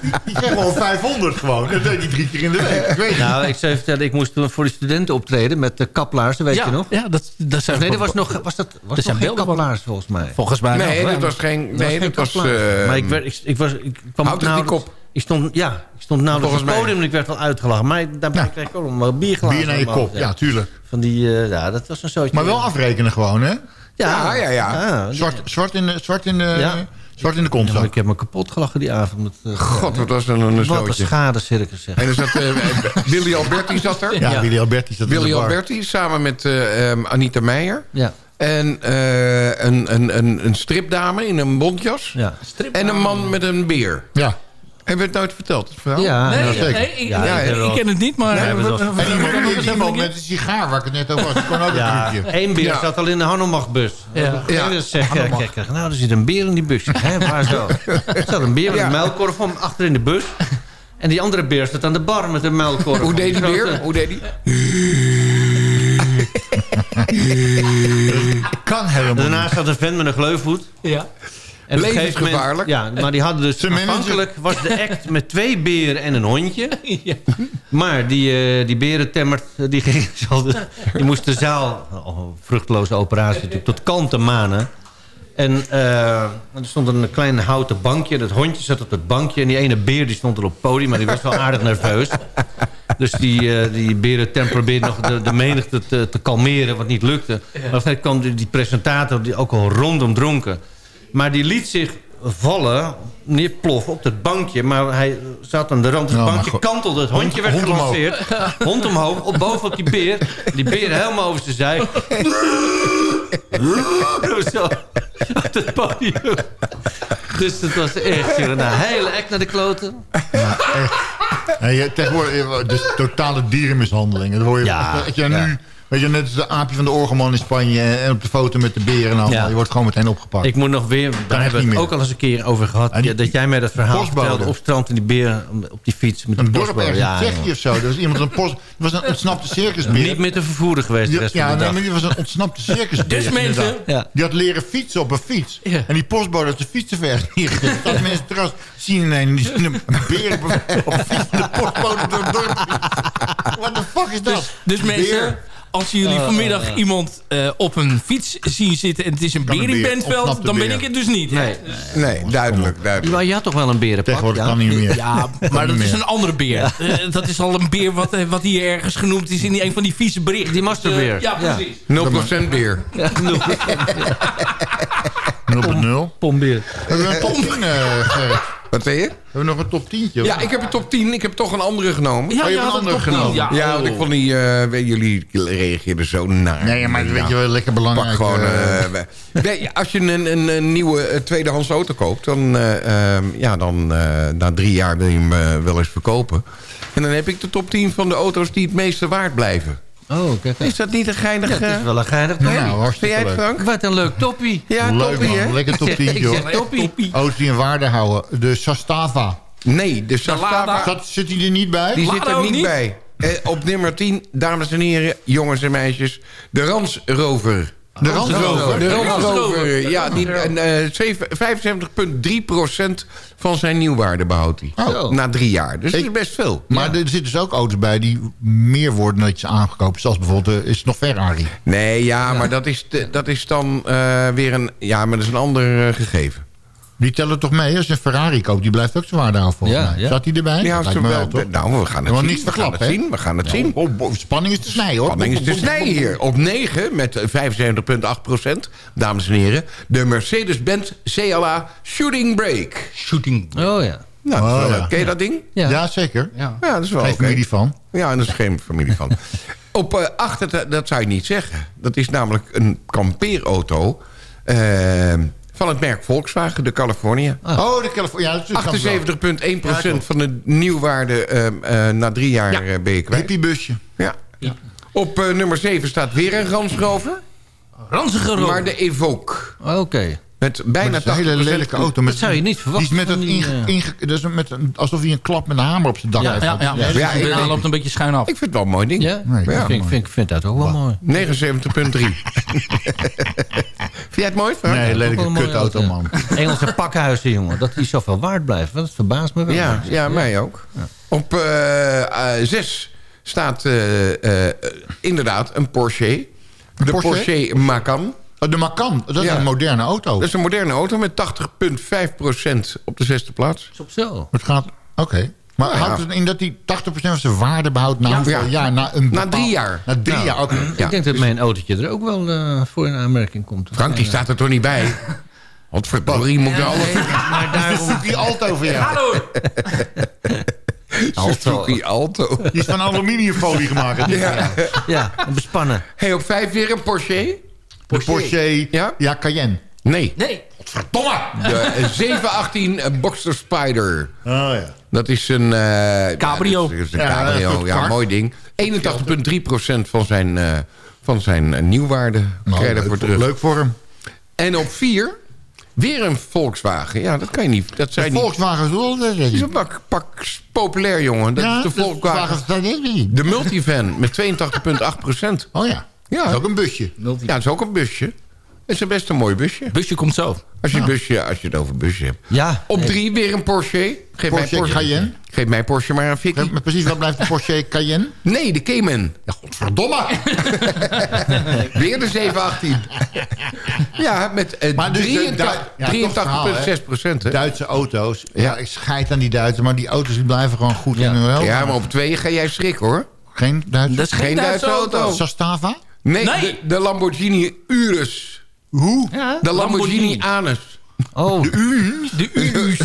Die, die kreeg gewoon 500 gewoon. Dat deed hij drie keer in de week. Ik weet het Nou, ik zou je vertellen, ik moest toen voor die studenten optreden met de kaplaars, dat weet Ja, je nog? ja, dat, dat zijn nee, dat was nog, was dat, was Er zijn nog geen kaplaars volgens mij. Volgens mij Nee, wel. dat was geen... Nee, geen dat was... eh, maar ik, werd, ik, ik, was, ik kwam Houd het die kop. Ik stond, ja, ik stond nauwelijks op het podium en ik werd wel uitgelachen. Maar daarbij kreeg ik ook nog wel bierglazen. Bier naar je kop, ja, tuurlijk. Van die, eh, ja, dat was een zootje. Maar wel afrekenen gewoon, hè? Ja, Ja, ja, ja. Zwart, zwart, in, de, zwart, in, de, Ja. zwart in de Ja, maar kontzak. ik heb me kapot gelachen die avond. Met, eh, God, wat was dan een wat een zootje. schadecircus zeg. En er zat eh, [laughs] Willy Alberti zat er. Ja, Willy Alberti zat in Willy. Alberti samen met eh, ehm, Anita Meijer. Ja. En eh, een, een, een, een stripdame in een bontjas. Ja. En een man met een beer. Ja. Hebben we het nooit verteld, het verhaal? Ja, Nee, ja, zeker. nee, ik, Ja, ik ken het niet, maar... Nee, eh, was- wat- wat- En iemand, met een sigaar waar ik het net over had. Die kon ook Ja, een trucje. één beer Ja. zat al in de Hanomag-bus. Ja. Ja. Dus zeg, eh, kijk, nou, er zit een beer in die bus. Hè, waar zo? Er zat een beer met Ja. een muilkorf van achter in de bus. En die andere beer staat aan de bar met een muilkorf. Hoe deed die beer? Hoe deed die? Kan helemaal Daarnaast zat een vent met een gleufvoet. Ja. En moment- Levensgevaarlijk. Ja, maar die hadden dus... Afhankelijk was de act met twee beren en een hondje. [laughs] Ja. Maar die, eh die berentemmert, eh, die, ging, de- die moest de zaal... Oh, vruchteloze operatie natuurlijk, tot kanten manen. En eh, er stond een klein houten bankje. Dat hondje zat op het bankje. En die ene beer die stond er op het podium. Maar die was wel aardig nerveus. Dus die, eh die berentemmer probeerde nog de, de menigte te, te kalmeren. Wat niet lukte. Maar kwam die, die presentator. Die ook al rondom dronken. Maar die liet zich vallen. Neerploffen op het bankje. Maar hij zat aan de rand. Het Oh, mijn bankje kantelde. Het hondje werd Hond omhoog. gelanceerd. Hond omhoog. Op boven op die beer. Die beer helemaal over zijn zij. [laughs] Zo, op het podium. Dus het was echt een hele act naar de kloten. Nee, je- tegenwoordig, eh, dus totale dierenmishandeling. Dat hoor je, Ja, je, ja. nu, weet je, net als de aapje van de orgelman in Spanje... en op de foto met de beren en allemaal. Ja. Je wordt gewoon meteen opgepakt. Ik moet nog weer, daar hebben we het ook al eens een keer over gehad. Ja, dat jij mij dat verhaal vertelde op strand en die beer op die fiets met een de dorp ergens Ja, in Tsjechië jongen. of zo. Er was iemand een post... Was een ontsnapte circusbeer. Niet met de vervoerder geweest de Ja, rest ja, van de nee, maar die was een ontsnapte circusbeer. [laughs] Dus mensen-. Die had leren fietsen op een fiets. En die postbode had de fiets te ver. [laughs] Dat mensen trouwens zien ineens die zien een beer op een, fiets de postbode door het dorp. What the fuck is dat? Dus, dus mensen, als jullie Oh, vanmiddag oh, oh. iemand eh, op een fiets zien zitten... en het is een ontsnapte dan ben ik het dus niet. Nee. Nee, duidelijk, duidelijk. Maar je had toch wel een berenpak? Tegenwoordig ja? kan niet meer. Ja, [laughs] maar dat is een andere beer. Eh, dat is al een beer wat, eh, wat hier ergens genoemd is... in een van die vieze berichten. Die masterbeer. Eh, ja, Ja. precies. 0% beer. Ja, [laughs] nul. 0.0. Pombeer. Hebben we een top 10, eh, Gerrit? Wat zei je? Hebben we nog een top 10? Ja, ik heb een top 10. Ik heb toch een andere genomen. Ja, Oh, je hebt een andere genomen. Ja, Ja, want ik vond die... eh, weet jullie reageerden zo naar. Nee, maar weet je wel, lekker Pak belangrijk. gewoon... eh, eh, nee, als je een, een, een nieuwe eh, tweedehands auto koopt... dan, eh, ehm, ja, dan eh, na drie jaar wil je hem wel eens verkopen. En dan heb ik de top 10 van de auto's die het meeste waard blijven. Oh, kijk. Is dat niet een geinig... Ja, het eh, is wel een geinig nou, toppie. Hartstikke jij het, leuk. Frank? Wat een leuk toppie. Ja, Leuk toppie, hè? lekker [laughs] top 10, Ik joh. zeg toppie. Die in waarde houden. De Sastava. Nee, de Sastava... Zit die er niet bij? Die Lada zit er niet, niet? bij. Eh, op nummer 10, dames en heren, jongens en meisjes... de Rans Rover. De Range Rover. De Range Range Rover, Rover. ja. Die, en, eh, zeven- 75,3% van zijn nieuwwaarde behoudt hij. Oh. Na drie jaar. Dus dat is best veel. Maar er zitten dus ook auto's bij die meer worden dan je aangekocht. Zoals bijvoorbeeld, eh, is het nog Ferrari? Nee, ja, maar dat is, dat is dan eh, weer een... Ja, maar dat is een ander gegeven. Die tellen toch mee? Als je een Ferrari koopt, die blijft ook zijn waarde houden volgens Ja, mij. ja. Zat die erbij? Ja, Lijkt ze- me wel, we- toch? nou, we gaan het zien. We gaan het hè? zien. We gaan het Ja, zien. spanning is te snijden, hoor. Spanning is te snijden hier. Op 9 met eh, 75,8% dames en heren. De Mercedes-Benz CLA Shooting Brake. Shooting Oh ja. Nou, dat is Oh, wel- ja. ken je dat ding? Ja, zeker. Ja. Ja, dat is wel Geen familie van. Ja, daar is geen familie van. [laughs] Op eh 8, dat, dat zou je niet zeggen. Dat is namelijk een kampeerauto... eh, van het merk Volkswagen, de California. Oh, de California. Ja, dat is natuurlijk 78,1% van de nieuwwaarde ehm, eh, na drie jaar Ja. eh, ben je kwijt. Hippiebusje. Ja. Op eh, nummer 7 staat weer een Range Rover. Ranzige Rover. Maar de Evoque. Oké. Met bijna dat is een hele 80% lelijke auto. Met, Dat zou je niet verwachten Die is met inge, eh, inge- dat is met een, alsof hij een klap met een hamer op zijn dak Ja, heeft. ja, ja. Ja, ik- Hij loopt een beetje schuin af. Ik vind het wel een mooi ding. Ja? Nee, ik ja. vind, vind, vind dat ook wel mooi. 79,3. [laughs] Vind jij het mooi, Frank? Nee, lelijke kutauto, auto. man. Engelse pakhuizen, jongen. Dat die zoveel waard blijven. Dat verbaast me wel. Ja, ja, mij ook. Op 6 staat eh, eh, inderdaad een Porsche. De Porsche? Porsche Macan. Oh, de Macan, dat is Ja. een moderne auto. Dat is een moderne auto met 80,5% op de zesde plaats. Op zo. Het gaat, oké. Maar Nou ja. houdt het in dat hij 80% van zijn waarde behoudt na Ja. hoeveel Ja. jaar? Na, een Na drie jaar. Na drie Nou, jaar, oké. Ja. Ik denk dat mijn autootje er ook wel eh, voor in aanmerking komt. Frank, die staat er toch niet bij? [laughs] Wat verdorie moet er alles... Maar [laughs] daarom... Die auto voor jou. Hallo. [laughs] Suzuki Alto. Die is van aluminiumfolie gemaakt. Ja. Ja, bespannen. Hey, op vijf weer een Porsche. De Porsche, Ja? ja, Cayenne. Nee, Nee. Verdomme! de [laughs] eh, 718 Boxster Spider. Oh ja. Dat is een... eh, Cabrio. Ja, dat is een Ja, een cabrio. Ja, mooi ding. 81,3% van zijn, eh, van zijn eh, nieuwwaarde Nou, voor, terug. leuk voor hem. En op vier, weer een Volkswagen. Ja, dat kan je niet. Dat De zijn niet... Volkswagen is wel... Dat is een pak, pak populair, jongen. Dat is de Volkswagen. Volkswagen. De multivan met 82,8%. Oh ja. Ja. Dat is ook een busje. Ja, dat is ook een busje. Het is best een mooi busje. Busje komt zo. Als je, een busje, als je het over een busje hebt. Ja. Op drie weer een Porsche. Geef Porsche mij Porsche. Cayenne. Geef mij Porsche maar een fikkie. Me precies wat blijft de Porsche Cayenne? Nee, de Cayman. Ja, godverdomme! [laughs] Weer de 718. ja, met eh, Maar dus de 83 Du- ja, tof verhaal, hè? 83,6 procent. Duitse auto's. Ja, ik scheid aan die Duitsers, maar die auto's die blijven gewoon goed Ja. in hun wel. Ja, maar op twee ga jij schrikken hoor. Geen Duitse Dat is geen, Geen Duitse Duitse auto. auto. Sastava? Nee, Nee. De, de Lamborghini Urus. Hoe? Ja, De Lamborghini, Lamborghini. Anus. Oh, De Urus. de Urus.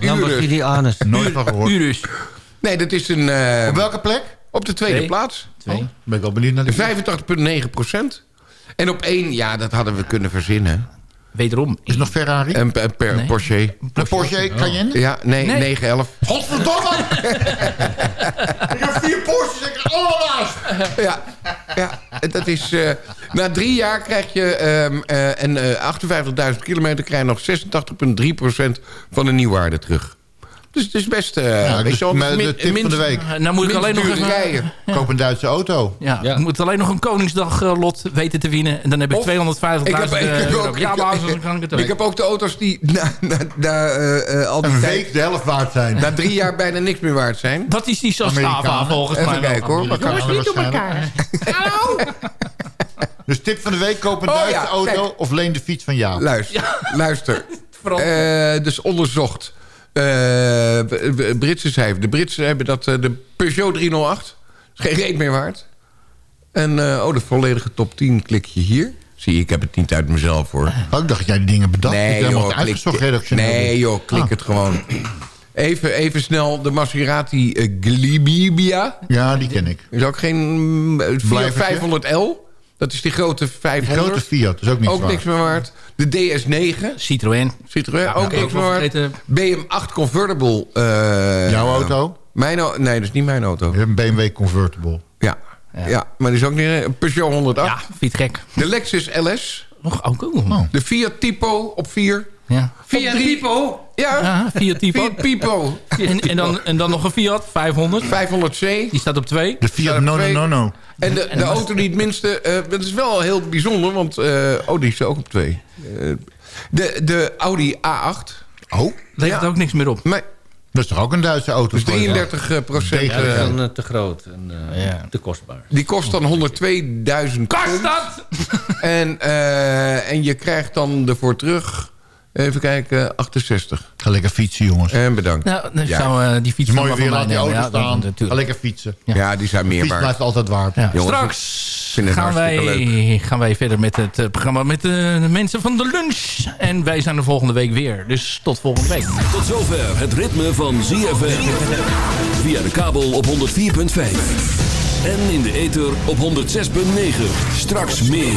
[laughs] Lamborghini Anus. Nooit van gehoord. Urus. Nee, dat is een... eh, Op welke plek? op de tweede Twee. plaats. Twee. Ben ik wel benieuwd naar de 85,9 procent. En op één, ja, dat hadden we kunnen verzinnen. Wederom. Is nog Ferrari? Een, een per Nee. Porsche. Een Porsche Cayenne? Ja, nee, Nee. 911. Godverdomme! [laughs] ik heb vier Porsches, ik er allemaal naast. Ja, ja, dat is... eh, na drie jaar krijg je... ehm, eh, en eh 58.000 kilometer krijg je nog 86,3% van de nieuwwaarde terug. Dus het is best... Ja, dus wel, met de min- tip van de week. Uh, nou moet ik alleen nog even... rijden. [laughs] Koop een Duitse auto. Ja, Ja. ik moet alleen nog een Koningsdag eh, lot weten te winnen. En dan heb ik Of- 250.000 Ik heb, ik heb euro. ook, Ja, ik, maar dan kan ik het ook. ik heb ook de auto's die na, na, na, eh, eh, al die Een tijd, week de helft waard zijn. na drie jaar bijna niks meer waard zijn. Dat is die Sastava volgens Even mij. wel. kijken hoor. Jongens, niet op elkaar. [laughs] Dus tip van de week, koop een Oh, Duitse ja, auto kijk. of leen de fiets van jou. Luister, luister. [laughs] Eh, dus onderzocht. Eh, b- b- Britse cijfer. De Britsen hebben dat eh, de Peugeot 308. Is geen reet meer waard. En eh, oh, de volledige top 10 klik je hier. Zie ik heb het niet uit mezelf hoor. Oh, ik dacht dat jij die dingen bedacht. Nee ik joh, klik, redactioneel. nee joh, klik Ah. het gewoon. Even, even snel de Maserati eh, Glibibia. Ja, die ken ik. Is ook geen mm, Fiat Blijvertje? 500L. Dat is die grote Die 500. grote Fiat, is ook niet ook niks meer waard. De DS9. Citroën. Citroën, ook niks meer waard. vergeten. BM8 Convertible. eh, Jouw auto? Mijn Nee, dat is niet mijn auto. Je hebt een BMW Convertible. Ja. Ja. maar die is ook niet een Peugeot 108. Ja, het gek. De Lexus LS. Och, ook oh. De Fiat Tipo op 4. Ja. Via Pipo. Ja. Ja, Fiat Tipo. Pipo. En, en, dan, en dan nog een Fiat 500. 500C. Die staat op 2. De Fiat No No No No. En de, de auto die het minste... eh, dat is wel heel bijzonder, want... eh oh, die is ook op twee. Eh, de, de Audi A8. Oh? Levert ook niks meer op. Nee. Dat is toch ook een Duitse auto? Dus 33 procent. Ja, dat is dan te groot en eh, te kostbaar. Die kost dan 102.000 Kost dat? En, eh, en je krijgt dan ervoor terug... Even kijken, 68. Ga lekker fietsen, jongens. En bedankt. Nou, dan Ja. zou die fiets mooi weer, laat die auto. Ja, staan. Ga lekker fietsen. Ja, die zijn meer Fiets waard. blijft altijd waard. Ja. Jongens, Straks gaan wij, gaan wij verder met het eh, programma met de mensen van de lunch. En wij zijn er volgende week weer. Dus tot volgende week. Tot zover het ritme van ZFM. Via de kabel op 104.5. En in de ether op 106.9. Straks meer.